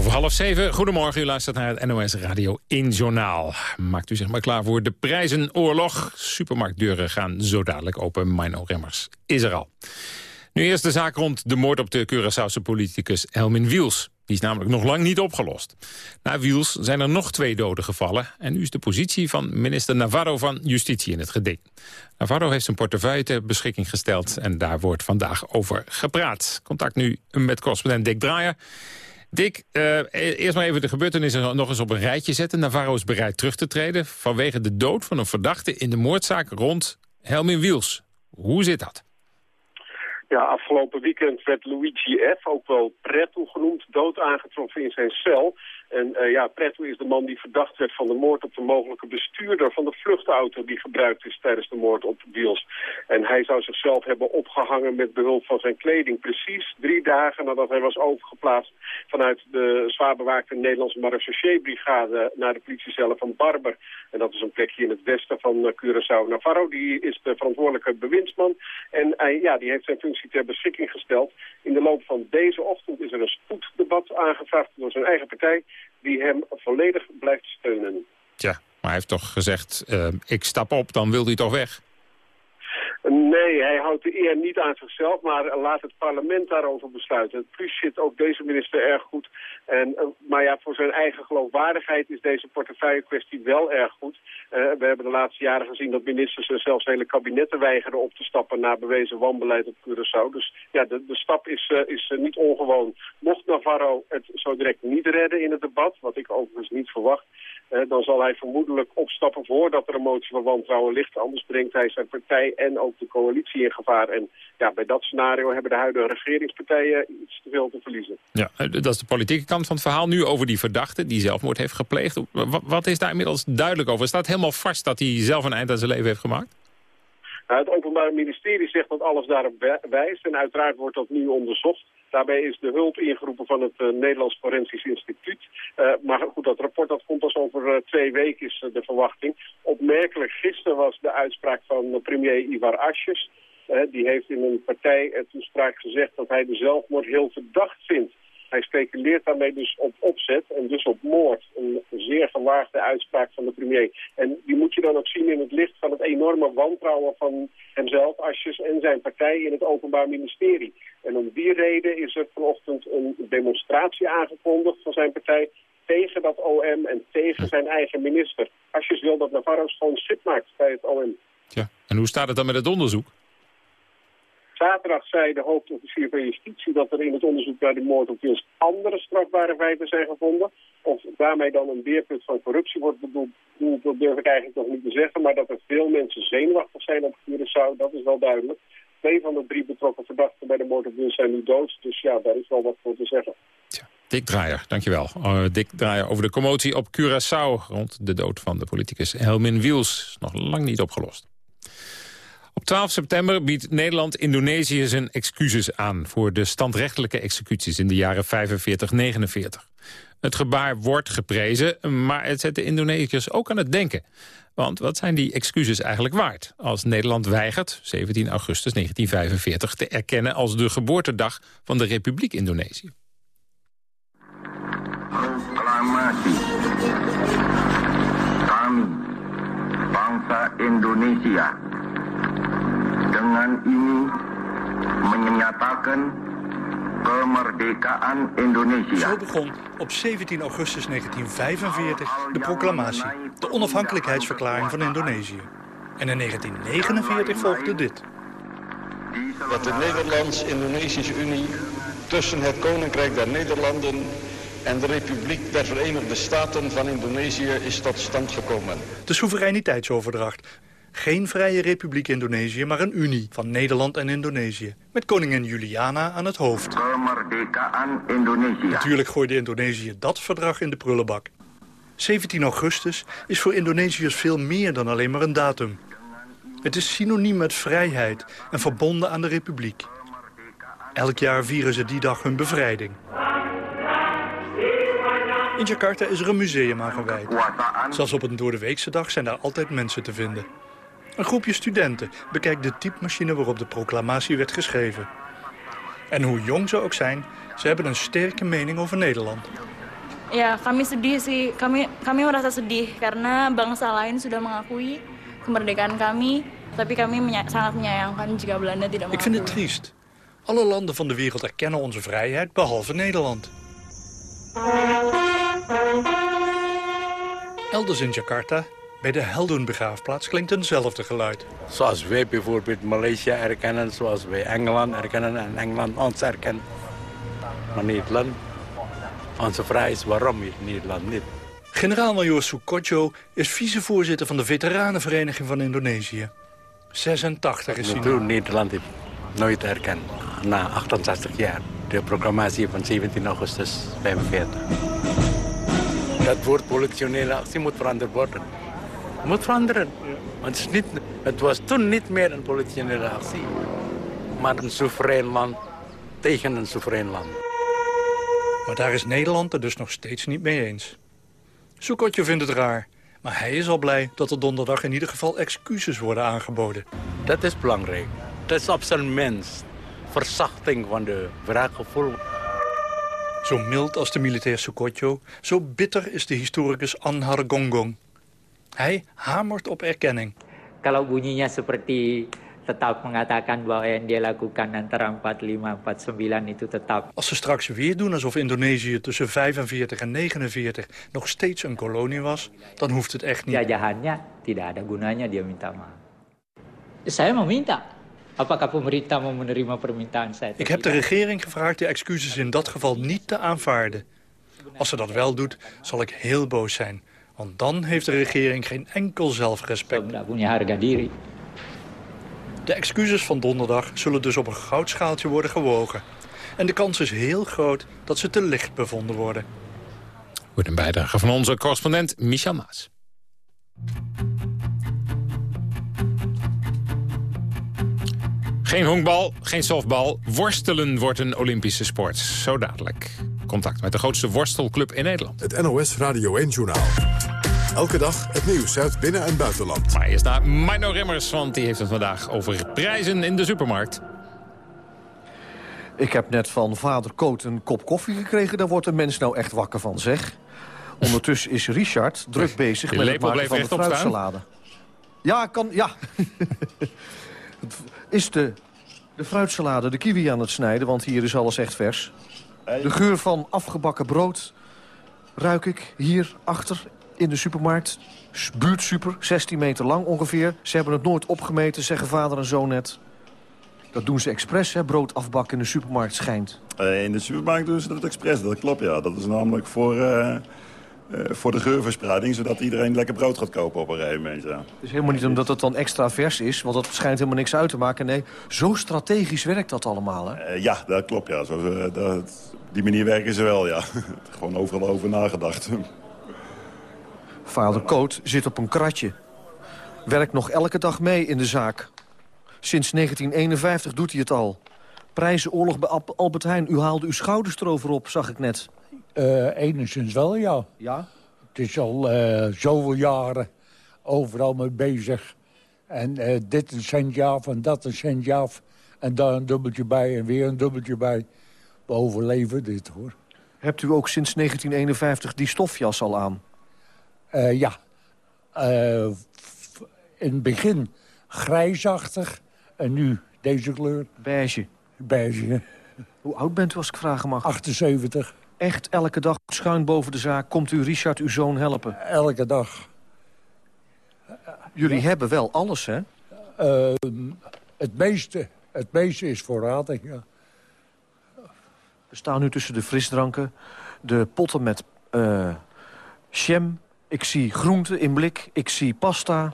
Over half zeven. Goedemorgen, u luistert naar het NOS Radio 1 Journaal. Maakt u zich maar klaar voor de prijzenoorlog. Supermarktdeuren gaan zo dadelijk open. Mino Remmers is er al. Nu eerst de zaak rond de moord op de Curaçaose politicus Helmin Wiels. Die is namelijk nog lang niet opgelost. Na Wiels zijn er nog twee doden gevallen... en nu is de positie van minister Navarro van Justitie in het geding. Navarro heeft zijn portefeuille ter beschikking gesteld... en daar wordt vandaag over gepraat. Contact nu met correspondent Dick Draaier. Dick, uh, eerst maar even de gebeurtenissen nog eens op een rijtje zetten. Navarro is bereid terug te treden vanwege de dood van een verdachte in de moordzaak rond Helmin Wiels. Hoe zit dat? Ja, afgelopen weekend werd Luigi F., ook wel Pretto genoemd, dood aangetroffen in zijn cel. En uh, ja, Pretto is de man die verdacht werd van de moord op de mogelijke bestuurder van de vluchtauto die gebruikt is tijdens de moord op Wiels. En hij zou zichzelf hebben opgehangen met behulp van zijn kleding. Precies drie dagen nadat hij was overgeplaatst vanuit de zwaar bewaakte Nederlandse marechaussee-brigade naar de politiecellen van Barber. En dat is een plekje in het westen van uh, Curaçao. Navarro die is de verantwoordelijke bewindsman en hij, ja, die heeft zijn functie ter beschikking gesteld. In de loop van deze ochtend is er een spoeddebat aangevraagd door zijn eigen partij die hem volledig blijft steunen. Tja, maar hij heeft toch gezegd, uh, ik stap op, dan wil hij toch weg? Nee, hij houdt de eer niet aan zichzelf, maar laat het parlement daarover besluiten. Plus zit ook deze minister erg goed. En, uh, maar ja, voor zijn eigen geloofwaardigheid is deze portefeuille kwestie wel erg goed. Uh, we hebben de laatste jaren gezien dat ministers zelfs hele kabinetten weigeren op te stappen na bewezen wanbeleid op Curaçao. Dus ja, de, de stap is, uh, is niet ongewoon. Mocht Navarro het zo direct niet redden in het debat, wat ik overigens niet verwacht, dan zal hij vermoedelijk opstappen voordat er een motie van wantrouwen ligt. Anders brengt hij zijn partij en ook de coalitie in gevaar. En ja, bij dat scenario hebben de huidige regeringspartijen iets te veel te verliezen. Ja, dat is de politieke kant van het verhaal. Nu over die verdachte die zelfmoord heeft gepleegd. Wat is daar inmiddels duidelijk over? Staat helemaal vast dat hij zelf een eind aan zijn leven heeft gemaakt? Nou, het Openbaar Ministerie zegt dat alles daarop wijst. En uiteraard wordt dat nu onderzocht. Daarbij is de hulp ingeroepen van het uh, Nederlands Forensisch Instituut. Uh, maar goed, dat rapport dat komt pas over uh, twee weken, is de verwachting. Opmerkelijk gisteren was de uitspraak van premier Ivar Asjes. die heeft in een partijtoespraak gezegd dat hij de zelfmoord heel verdacht vindt. Hij speculeert daarmee dus op opzet en dus op moord. Een zeer gewaagde uitspraak van de premier. En die moet je dan ook zien in het licht van het enorme wantrouwen van hemzelf, Asjes en zijn partij in het Openbaar Ministerie. En om die reden is er vanochtend een demonstratie aangekondigd van zijn partij tegen dat OM en tegen zijn eigen minister. Asjes wil dat Navarro gewoon schip maakt bij het OM. Ja. En hoe staat het dan met het onderzoek? Zaterdag zei de hoofdofficier van Justitie dat er in het onderzoek naar de moord op Wils andere strafbare feiten zijn gevonden. Of daarmee dan een beerpunt van corruptie wordt bedoeld, dat durf ik eigenlijk nog niet te zeggen. Maar dat er veel mensen zenuwachtig zijn op Curaçao, dat is wel duidelijk. Twee van de drie betrokken verdachten bij de moord op Wils zijn nu dood. Dus ja, daar is wel wat voor te zeggen. Tja, Dick Draaier, dankjewel. Uh, Dick Draaier over de commotie op Curaçao rond de dood van de politicus Helmin Wiels. Nog lang niet opgelost. Op 12 september biedt Nederland Indonesië zijn excuses aan... voor de standrechtelijke executies in de jaren 45-49. Het gebaar wordt geprezen, maar het zet de Indonesiërs ook aan het denken. Want wat zijn die excuses eigenlijk waard... als Nederland weigert, 17 augustus 1945, te erkennen... als de geboortedag van de Republiek Indonesië? Proclamatie. Kami, bangsa Indonesia dengan ini menyatakan kemerdekaan Indonesia. Zo begon op 17 augustus 1945 de proclamatie, de onafhankelijkheidsverklaring van Indonesië. En in 1949 volgde dit. Dat de Nederlands-Indonesische Unie tussen het Koninkrijk der Nederlanden en de Republiek der Verenigde Staten van Indonesië is tot stand gekomen. De soevereiniteitsoverdracht geen vrije republiek Indonesië, maar een unie van Nederland en Indonesië. Met koningin Juliana aan het hoofd. Natuurlijk gooide Indonesië dat verdrag in de prullenbak. 17 augustus is voor Indonesiërs veel meer dan alleen maar een datum. Het is synoniem met vrijheid en verbonden aan de republiek. Elk jaar vieren ze die dag hun bevrijding. In Jakarta is er een museum aan gewijd. Zelfs op een doordeweekse dag zijn daar altijd mensen te vinden. Een groepje studenten bekijkt de typemachine waarop de proclamatie werd geschreven. En hoe jong ze ook zijn, ze hebben een sterke mening over Nederland. Ja, kami sedih sih. Kami kami merasa sedih karena bangsa lain sudah mengakui kemerdekaan kami, tapi kami sangat menyayangkan jika Belanda tidak mengakui. Ik vind het triest. Alle landen van de wereld erkennen onze vrijheid, behalve Nederland. Elders in Jakarta bij de Heldonbegraafplaats klinkt eenzelfde geluid. Zoals wij bijvoorbeeld Maleisië erkennen, zoals wij Engeland erkennen en Engeland ons erkent. Maar Nederland, onze vraag is waarom Nederland niet. Generaal-majoor Sukojo is vicevoorzitter van de Veteranenvereniging van Indonesië. 86 is hij. Nederland heeft nooit erkend. na 68 jaar. De proclamatie van 17 augustus 45. Dat woord politionele actie moet veranderd worden. Moet veranderen. Want het, is niet, het was toen niet meer een politionele actie. Maar een soeverein land tegen een soeverein land. Maar daar is Nederland het dus nog steeds niet mee eens. Soekotje vindt het raar. Maar hij is al blij dat er donderdag in ieder geval excuses worden aangeboden. Dat is belangrijk. Dat is op zijn minst verzachting van de wraakgevoel. Zo mild als de militair Sukotjo, zo bitter is de historicus Anhar Gongong. Hij hamert op erkenning. Kalau bunyinya seperti tetap mengatakan bahwa yang dia lakukan antara 45 49 itu tetap. Als ze straks weer doen alsof Indonesië tussen 45 en 49 nog steeds een kolonie was, dan hoeft het echt niet. Jajahannya tidak ada gunanya dia minta maaf. Saya meminta. Apakah pemerintah mau menerima permintaan saya? Ik heb de regering gevraagd de excuses in dat geval niet te aanvaarden. Als ze dat wel doet, zal ik heel boos zijn. Want dan heeft de regering geen enkel zelfrespect. De excuses van donderdag zullen dus op een goudschaaltje worden gewogen. En de kans is heel groot dat ze te licht bevonden worden. Wordt een bijdrage van onze correspondent Michel Maas. Geen honkbal, geen softbal. Worstelen wordt een Olympische sport. Zo dadelijk. Contact met de grootste worstelclub in Nederland. Het NOS Radio 1-journaal. Elke dag het nieuws uit binnen- en buitenland. Maar eerst naar Mino Rimmers, want die heeft het vandaag over prijzen in de supermarkt. Ik heb net van vader Koot een kop koffie gekregen. Daar wordt een mens nou echt wakker van, zeg. Ondertussen is Richard druk bezig met het maken van de fruitsalade. Ja, kan, ja. is de, de fruitsalade de kiwi aan het snijden, want hier is alles echt vers. De geur van afgebakken brood ruik ik hier achter in de supermarkt. Buurtsuper, 16 meter lang ongeveer. Ze hebben het nooit opgemeten, zeggen vader en zoon net. Dat doen ze expres, hè, brood afbakken in de supermarkt schijnt. Eh, in de supermarkt doen ze dat expres, dat klopt ja. Dat is namelijk voor, eh, eh, voor de geurverspreiding, zodat iedereen lekker brood gaat kopen op een gegeven moment. Ja. Het is helemaal niet omdat het dan extra vers is, want dat schijnt helemaal niks uit te maken. Nee, zo strategisch werkt dat allemaal, hè? Ja, dat klopt ja. Zo, dat, die manier werken ze wel, ja. Gewoon overal over nagedacht. Vader Koot zit op een kratje. Werkt nog elke dag mee in de zaak. Sinds 1951 doet hij het al. Prijzenoorlog bij Al- Albert Heijn. U haalde uw schouders erover op, zag ik net. Eh, enigszins wel, ja. Ja? Het is al eh, zoveel jaren overal mee bezig. En eh, dit een centje af en dat een centje af. En daar een dubbeltje bij en weer een dubbeltje bij. We overleven dit, hoor. Hebt u ook sinds 1951 die stofjas al aan? Eh, ja. Eh, in het begin grijsachtig. En nu deze kleur. Beige. Beige. Hoe oud bent u als ik vragen mag? 78. Echt elke dag schuin boven de zaak komt u Richard, uw zoon, helpen? Elke dag. Jullie hebben wel alles, hè? Eh, het, meeste, het meeste is voorradig, ja. We staan nu tussen de frisdranken, de potten met jam. Ik zie groenten in blik, ik zie pasta.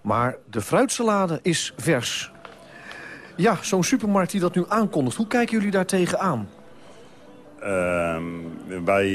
Maar de fruitsalade is vers. Ja, zo'n supermarkt die dat nu aankondigt. Hoe kijken jullie daar tegenaan? Ehm, wij,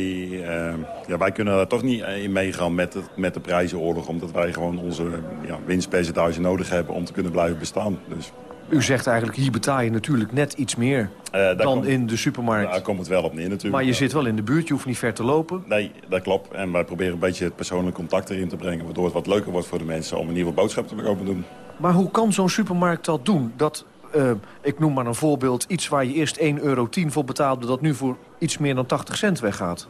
ehm, ja, wij kunnen daar toch niet in meegaan met, met de prijzenoorlog... omdat wij gewoon onze ja, winstpercentage nodig hebben om te kunnen blijven bestaan. Dus, U zegt eigenlijk, hier betaal je natuurlijk net iets meer eh, dan komt- in de supermarkt. Daar komt het wel op neer natuurlijk. Maar je zit wel in de buurt, je hoeft niet ver te lopen. Nee, dat klopt. En wij proberen een beetje het persoonlijk contact erin te brengen... waardoor het wat leuker wordt voor de mensen om een nieuwe boodschap te komen doen. Maar hoe kan zo'n supermarkt dat doen? Dat, eh, ik noem maar een voorbeeld, iets waar je eerst 1,10 euro voor betaalde... dat nu voor iets meer dan 80 cent weggaat.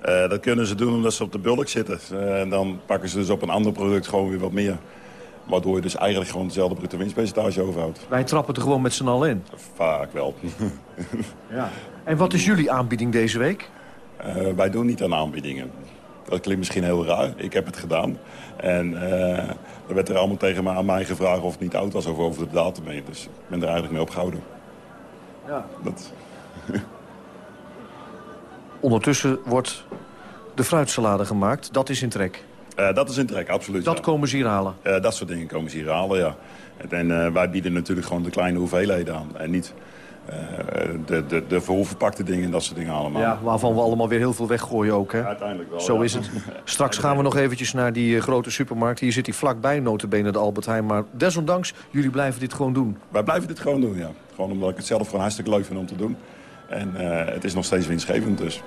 Eh, dat kunnen ze doen omdat ze op de bulk zitten. En dan pakken ze dus op een ander product gewoon weer wat meer. Waardoor je dus eigenlijk gewoon hetzelfde bruto winstpercentage overhoudt. Wij trappen er gewoon met z'n allen in. Vaak wel. Ja. En wat is jullie aanbieding deze week? Eh, wij doen niet aan aanbiedingen. Dat klinkt misschien heel raar. Ik heb het gedaan. En eh er werd er allemaal tegen mij aan mij gevraagd of het niet oud was of over de datum heen. Dus ik ben er eigenlijk mee opgehouden. Ja. Dat... Ondertussen wordt de fruitsalade gemaakt. Dat is in trek. Eh, dat is een trek, absoluut. Dat ja. komen ze hier halen. Eh, dat soort dingen komen ze hier halen, ja. En eh, wij bieden natuurlijk gewoon de kleine hoeveelheden aan. En niet de, de, de dingen en dat soort dingen allemaal. Ja, waarvan we allemaal weer heel veel weggooien ook, hè? Uiteindelijk wel, Zo ja. is het. Straks gaan we nog eventjes naar die grote supermarkt. Hier zit hij vlakbij, notabene de Albert Heijn. Maar desondanks, jullie blijven dit gewoon doen. Wij blijven dit gewoon doen, ja. Gewoon omdat ik het zelf gewoon hartstikke leuk vind om te doen. En het is nog steeds winstgevend, dus.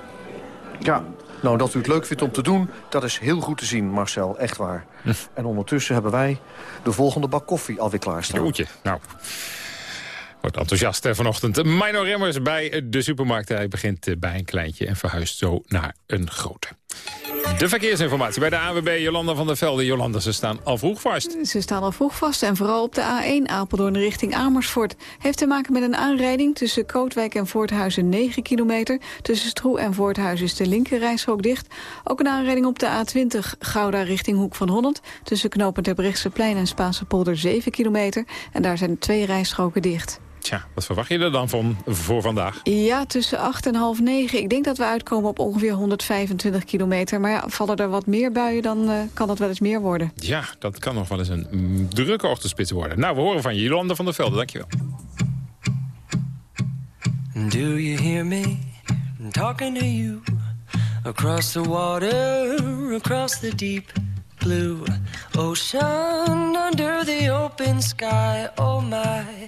Ja, nou dat u het leuk vindt om te doen, dat is heel goed te zien, Marcel. Echt waar. En ondertussen hebben wij de volgende bak koffie alweer klaarstaan. Joetje, nou... Wordt enthousiast hè, vanochtend. Mino Remmers bij de supermarkt. Hij begint eh, bij een kleintje en verhuist zo naar een grote. De verkeersinformatie bij de AWB Jolanda van der Velde. Jolanda, ze staan al vroeg vast. Ze staan al vroeg vast en vooral op de A1 Apeldoorn richting Amersfoort. Heeft te maken met een aanrijding tussen Kootwijk en Voorthuizen 9 kilometer. Tussen Stroe en Voorthuizen is de linker reishok dicht. Ook een aanrijding op de A20 Gouda richting Hoek van Holland. Tussen knooppunt plein en Spaanse polder 7 kilometer. En daar zijn twee rijstroken dicht. Tja, wat verwacht je er dan van voor vandaag? Ja, tussen 8 en half 9. Ik denk dat we uitkomen op ongeveer 125 kilometer. Maar ja, vallen er wat meer buien, dan uh, kan dat wel eens meer worden. Ja, dat kan nog wel eens een mm, drukke ochtendspits worden. Nou, we horen van je, Jolanda van der Velde. Dankjewel. Do you hear me talking to you? Across the water, across the deep blue ocean, under the open sky, oh my...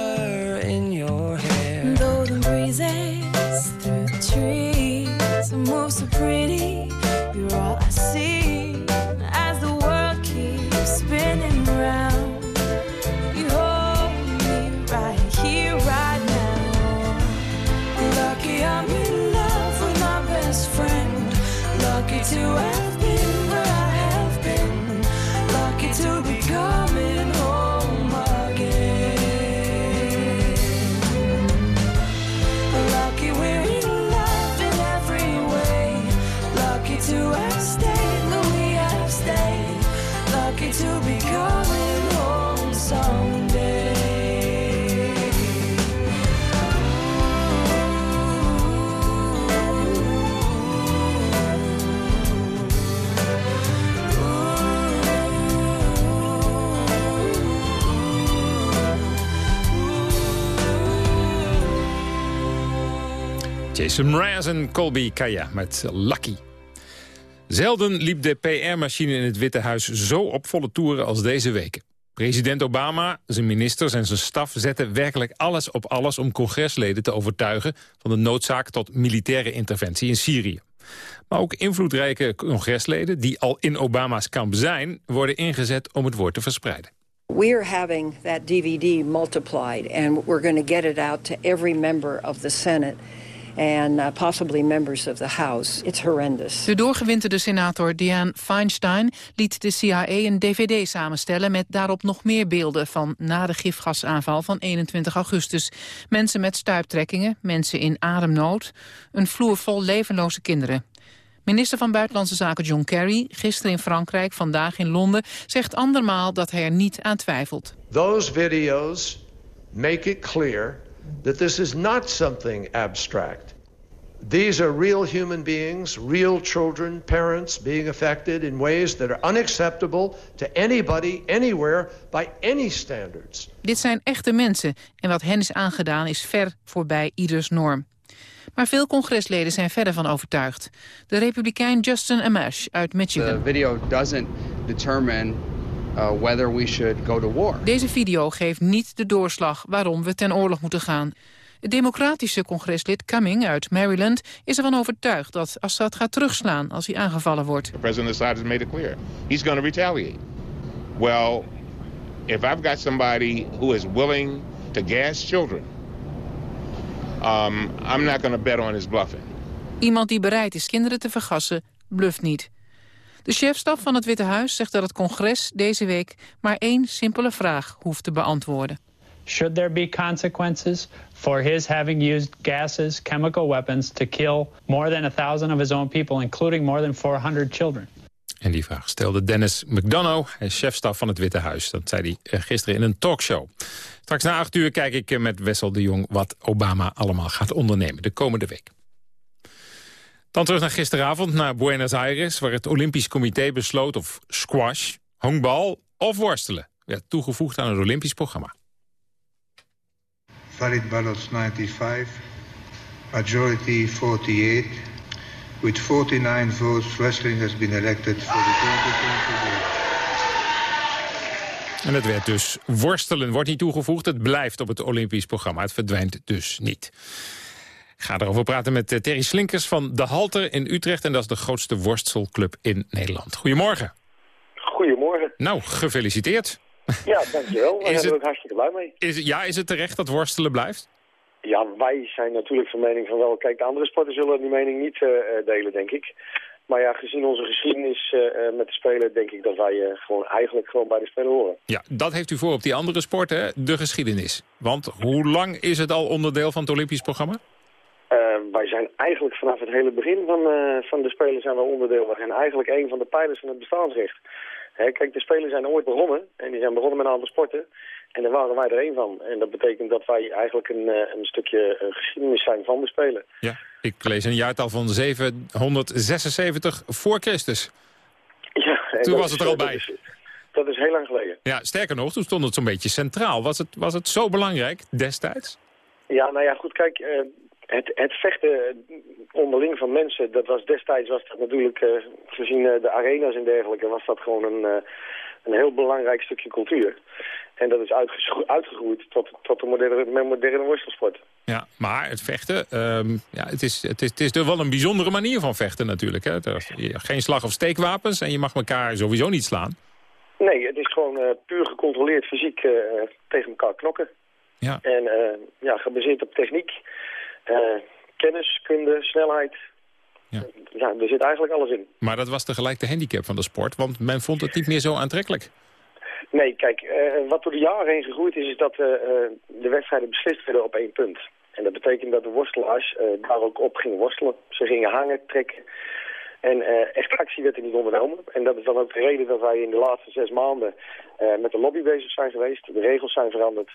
Jason Mraz Colby Kaya met Lucky. Zelden liep de PR-machine in het Witte Huis zo op volle toeren als deze weken. President Obama, zijn ministers en zijn staf zetten werkelijk alles op alles... om congresleden te overtuigen van de noodzaak tot militaire interventie in Syrië. Maar ook invloedrijke congresleden die al in Obama's kamp zijn... worden ingezet om het woord te verspreiden. We're having that DVD multiplied, and we're going to get it out to every member of the Senate. And uh, possibly members of the House. It's horrendous. De doorgewinterde senator Dianne Feinstein liet de CIA een dvd samenstellen... met daarop nog meer beelden van na de gifgasaanval van 21 augustus. Mensen met stuiptrekkingen, mensen in ademnood... een vloer vol levenloze kinderen. Minister van Buitenlandse Zaken John Kerry, gisteren in Frankrijk, vandaag in Londen, zegt andermaal dat hij er niet aan twijfelt. Those videos make it clear that this is not something abstract. These are real human beings, real children, parents being affected in ways that are unacceptable to anybody, anywhere, by any standards. Dit zijn echte mensen en wat hen is aangedaan is ver voorbij ieders norm. Maar veel congresleden zijn verder van overtuigd. De republikein Justin Amash uit Michigan. The video doesn't determine uh, whether we should go to war. Deze video geeft niet de doorslag waarom we ten oorlog moeten gaan. Het democratische congreslid Cumming uit Maryland is ervan overtuigd dat Assad gaat terugslaan als hij aangevallen wordt. The president Assad has made it clear. He's going to retaliate. Well, if I've got somebody who is willing to gas children, um, I'm not going to bet on his bluffing. Iemand die bereid is kinderen te vergassen, bluft niet. De chefstaf van het Witte Huis zegt dat het congres deze week maar één simpele vraag hoeft te beantwoorden. Should there be consequences for his having used gases, chemical weapons to kill more than a thousand of his own people, including more than 400 children? En die vraag stelde Dennis McDonough, chefstaf van het Witte Huis. Dat zei hij eh, gisteren in een talkshow. Straks na acht uur kijk ik eh, met Wessel de Jong wat Obama allemaal gaat ondernemen de komende week. Dan terug naar gisteravond, naar Buenos Aires... waar het Olympisch Comité besloot of squash, honkbal of worstelen... werd toegevoegd aan het Olympisch programma. Valid ballots 95, majority 48. With 49 votes, wrestling has been elected for the 2020 En het werd dus worstelen, wordt niet toegevoegd. Het blijft op het Olympisch programma. Het verdwijnt dus niet. Ik ga erover praten met eh, Terry Slinkers van De Halter in Utrecht. En dat is de grootste worstelclub in Nederland. Goedemorgen. Goedemorgen. Nou, gefeliciteerd. Ja, dankjewel. Daar zijn we ook hartstikke blij mee. Is, ja, is het terecht dat worstelen blijft? Ja, wij zijn natuurlijk van mening van wel. Kijk, de andere sporten zullen die mening niet eh, eh, delen, denk ik. Maar ja, gezien onze geschiedenis met de Spelen, denk ik dat wij gewoon eigenlijk gewoon bij de Spelen horen. Ja, dat heeft u voor op die andere sporten, de geschiedenis. Want hoe lang is het al onderdeel van het Olympisch programma? Eh, wij zijn eigenlijk vanaf het hele begin van, eh, van de Spelen zijn we onderdeel. We zijn eigenlijk een van de pijlers van het bestaansrecht. Hè, kijk, de Spelen zijn ooit begonnen. En die zijn begonnen met een aantal sporten. En daar waren wij er één van. En dat betekent dat wij eigenlijk een, eh, een stukje geschiedenis zijn van de Spelen. Ja, ik lees een jaartal van 776 voor Christus. Ja, en Toen was het er al bij. Dat is, dat is heel lang geleden. Ja, sterker nog, toen stond het zo'n beetje centraal. Was het, was het zo belangrijk destijds? Ja, nou ja, goed, kijk, het, het vechten onderling van mensen, dat was destijds was dat natuurlijk, eh, gezien eh, de arena's en dergelijke, was dat gewoon een, eh, een heel belangrijk stukje cultuur. En dat is uitgegroeid tot, tot de moderne, moderne worstelsport. Ja, maar het vechten, ehm, ja, het, is, het, is, het is er wel een bijzondere manier van vechten natuurlijk. Hè? Er is geen slag- of steekwapens en je mag elkaar sowieso niet slaan. Nee, het is gewoon eh, puur gecontroleerd fysiek eh, tegen elkaar knokken. Ja. En eh, ja, gebaseerd op techniek, eh, kennis, kunde, snelheid. Ja. ja, er zit eigenlijk alles in. Maar dat was tegelijk de handicap van de sport, want men vond het niet meer zo aantrekkelijk. Nee, kijk, eh, wat door de jaren heen gegroeid is, is dat eh, eh, de wedstrijden beslist werden op één punt. En dat betekent dat de worstelaars eh, daar ook op gingen worstelen. Ze gingen hangen, trekken. En eh echt actie werd er niet ondernomen. En dat is dan ook de reden dat wij in de laatste zes maanden eh, met de lobby bezig zijn geweest. De regels zijn veranderd.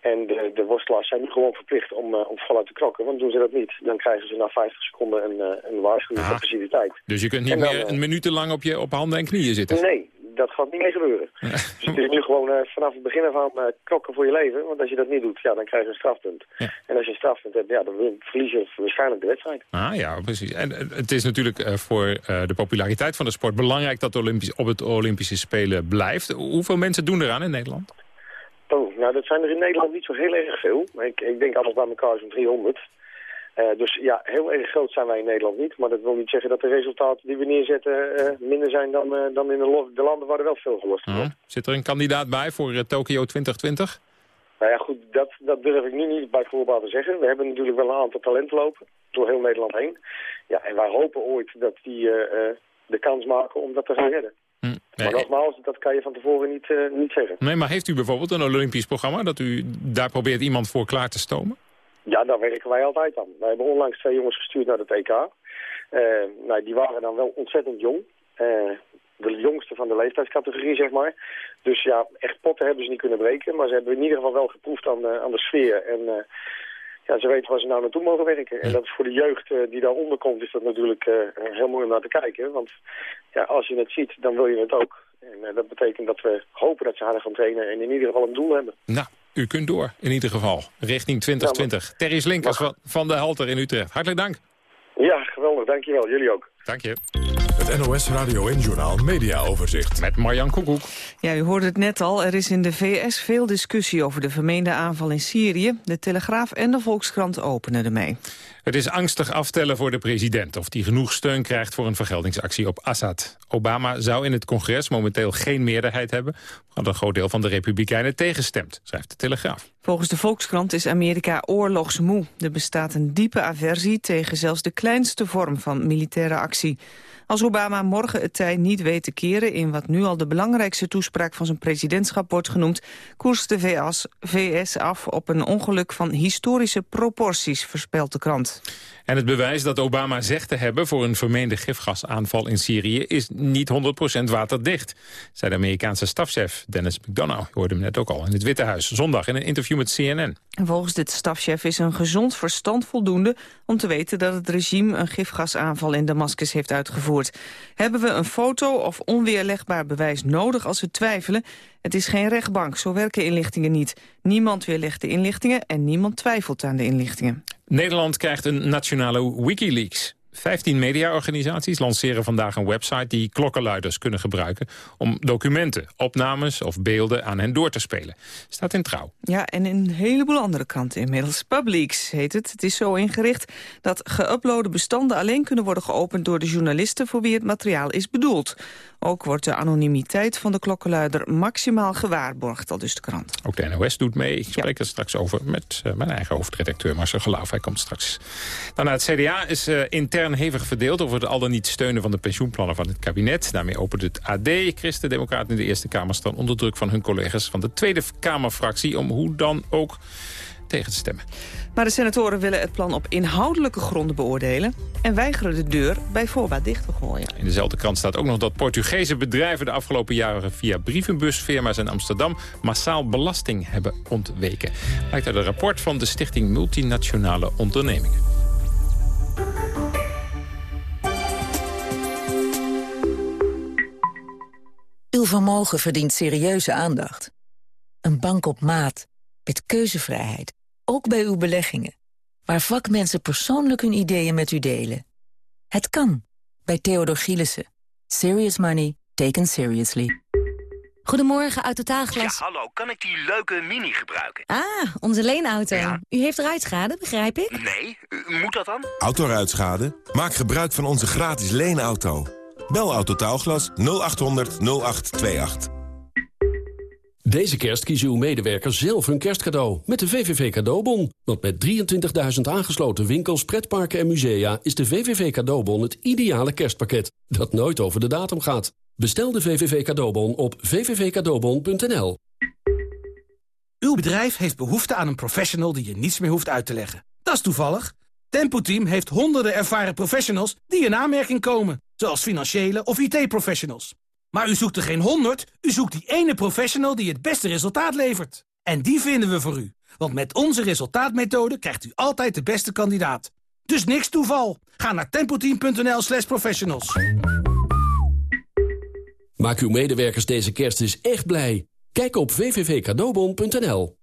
En de, de worstelaars zijn nu gewoon verplicht om, eh, om voluit te knokken. Want doen ze dat niet, dan krijgen ze na 50 seconden een, eh, een waarschuwing voor passiviteit. Dus je kunt niet dan, meer eh, een minutenlang op, je, op handen en knieën zitten. Nee, dat gaat niet meer gebeuren. Dus het is nu gewoon vanaf het begin af aan knokken voor je leven. Want als je dat niet doet, ja, dan krijg je een strafpunt. En als je een strafpunt hebt, ja, dan verlies je waarschijnlijk de wedstrijd. Ah ja, precies. En het is natuurlijk voor de populariteit van de sport belangrijk dat Olympisch, op het Olympische Spelen blijft. Hoeveel mensen doen eraan in Nederland? Oh, nou, dat zijn er in Nederland niet zo heel erg veel. Ik, ik denk alles bij elkaar zo'n 300. Eh, dus ja, heel erg groot zijn wij in Nederland niet. Maar dat wil niet zeggen dat de resultaten die we neerzetten eh, minder zijn dan, eh, dan in de, landen waar er wel veel gelost wordt. Ah, Zit er een kandidaat bij voor Tokio 2020? Nou ja, goed, dat, dat durf ik nu niet bij voorbaat te zeggen. We hebben natuurlijk wel een aantal talenten lopen, door heel Nederland heen. Ja, en wij hopen ooit dat die de kans maken om dat te gaan redden. Maar nogmaals, dat kan je van tevoren niet, uh, niet zeggen. Nee, maar heeft u bijvoorbeeld een Olympisch programma... dat u daar probeert iemand voor klaar te stomen? Ja, daar werken wij altijd aan. Wij hebben onlangs twee jongens gestuurd naar het EK. Uh, nou, die waren dan wel ontzettend jong. Uh, de jongste van de leeftijdscategorie, zeg maar. Dus ja, echt potten hebben ze niet kunnen breken. Maar ze hebben in ieder geval wel geproefd aan de, aan de sfeer. En ja, ze weten waar ze nou naartoe mogen werken. En dat is voor de jeugd uh, die daaronder komt, is dat natuurlijk uh, heel mooi om naar te kijken. Want ja, als je het ziet, dan wil je het ook. En dat betekent dat we hopen dat ze harder gaan trainen en in ieder geval een doel hebben. Nou, u kunt door, in ieder geval. Richting 2020. Ja, Terry Slinkers van, van de Halter in Utrecht. Hartelijk dank. Ja, geweldig. Dankjewel. Jullie ook. Dank je. Het NOS Radio en Journal Media Overzicht. Met Marjan Koekoek. Ja, u hoorde het net al. Er is in de VS veel discussie over de vermeende aanval in Syrië. De Telegraaf en de Volkskrant openen ermee. Het is angstig aftellen voor de president of die genoeg steun krijgt voor een vergeldingsactie op Assad. Obama zou in het congres momenteel geen meerderheid hebben, want een groot deel van de republikeinen tegenstemt, schrijft de Telegraaf. Volgens de Volkskrant is Amerika oorlogsmoe. Er bestaat een diepe aversie tegen zelfs de kleinste vorm van militaire actie. Als Obama morgen het tij niet weet te keren... in wat nu al de belangrijkste toespraak van zijn presidentschap wordt genoemd... koerst de VS, VS af op een ongeluk van historische proporties, voorspelt de krant. En het bewijs dat Obama zegt te hebben voor een vermeende gifgasaanval in Syrië is niet 100% waterdicht, zei de Amerikaanse stafchef Dennis McDonough. Je hoorde hem net ook al in het Witte Huis, zondag in een interview met CNN. Volgens dit stafchef is een gezond verstand voldoende om te weten dat het regime een gifgasaanval in Damascus heeft uitgevoerd. Hebben we een foto of onweerlegbaar bewijs nodig als we twijfelen? Het is geen rechtbank, zo werken inlichtingen niet. Niemand weerlegt de inlichtingen en niemand twijfelt aan de inlichtingen. Nederland krijgt een nationale Wikileaks. 15 mediaorganisaties lanceren vandaag een website die klokkenluiders kunnen gebruiken om documenten, opnames of beelden aan hen door te spelen. Staat in trouw. Ja, en een heleboel andere kranten inmiddels. Publix heet het. Het is zo ingericht dat geüploade bestanden alleen kunnen worden geopend door de journalisten voor wie het materiaal is bedoeld. Ook wordt de anonimiteit van de klokkenluider maximaal gewaarborgd, al dus de krant. Ook de NOS doet mee. Ik spreek er straks over met uh, mijn eigen hoofdredacteur Marcel Geloof. Hij komt straks. Naar het CDA is uh, intern hevig verdeeld over het al dan niet steunen van de pensioenplannen van het kabinet. Daarmee opent het AD. Christen-Democraten in de Eerste Kamer staan onder druk van hun collega's van de Tweede Kamerfractie om hoe dan ook tegen te stemmen. Maar de senatoren willen het plan op inhoudelijke gronden beoordelen... en weigeren de deur bij voorbaat dicht te gooien. In dezelfde krant staat ook nog dat Portugese bedrijven... de afgelopen jaren via brievenbusfirma's in Amsterdam... massaal belasting hebben ontweken. Lijkt uit een rapport van de Stichting Multinationale Ondernemingen. Uw vermogen verdient serieuze aandacht. Een bank op maat, met keuzevrijheid ook bij uw beleggingen. Waar vakmensen persoonlijk hun ideeën met u delen. Het kan, bij Theodor Gielissen. Serious money taken seriously. Goedemorgen, uit Totaalglas. Ja, hallo, kan ik die leuke Mini gebruiken? Ah, onze leenauto. Ja. U heeft ruitschade, begrijp ik? Nee, u, moet dat dan? Autoruitschade? Maak gebruik van onze gratis leenauto. Bel Autotaalglas 0800 0828. Deze kerst kiezen uw medewerkers zelf hun kerstcadeau met de VVV Cadeaubon. Want met 23.000 aangesloten winkels, pretparken en musea... is de VVV Cadeaubon het ideale kerstpakket dat nooit over de datum gaat. Bestel de VVV Cadeaubon op vvvcadeaubon.nl. Uw bedrijf heeft behoefte aan een professional die je niets meer hoeft uit te leggen. Dat is toevallig. Tempo Team heeft honderden ervaren professionals die in aanmerking komen. Zoals financiële of IT-professionals. Maar u zoekt er geen honderd, u zoekt die ene professional die het beste resultaat levert. En die vinden we voor u. Want met onze resultaatmethode krijgt u altijd de beste kandidaat. Dus niks toeval. Ga naar tempoteam.nl slash professionals. Maak uw medewerkers deze kerst dus echt blij. Kijk op www.cadeaubon.nl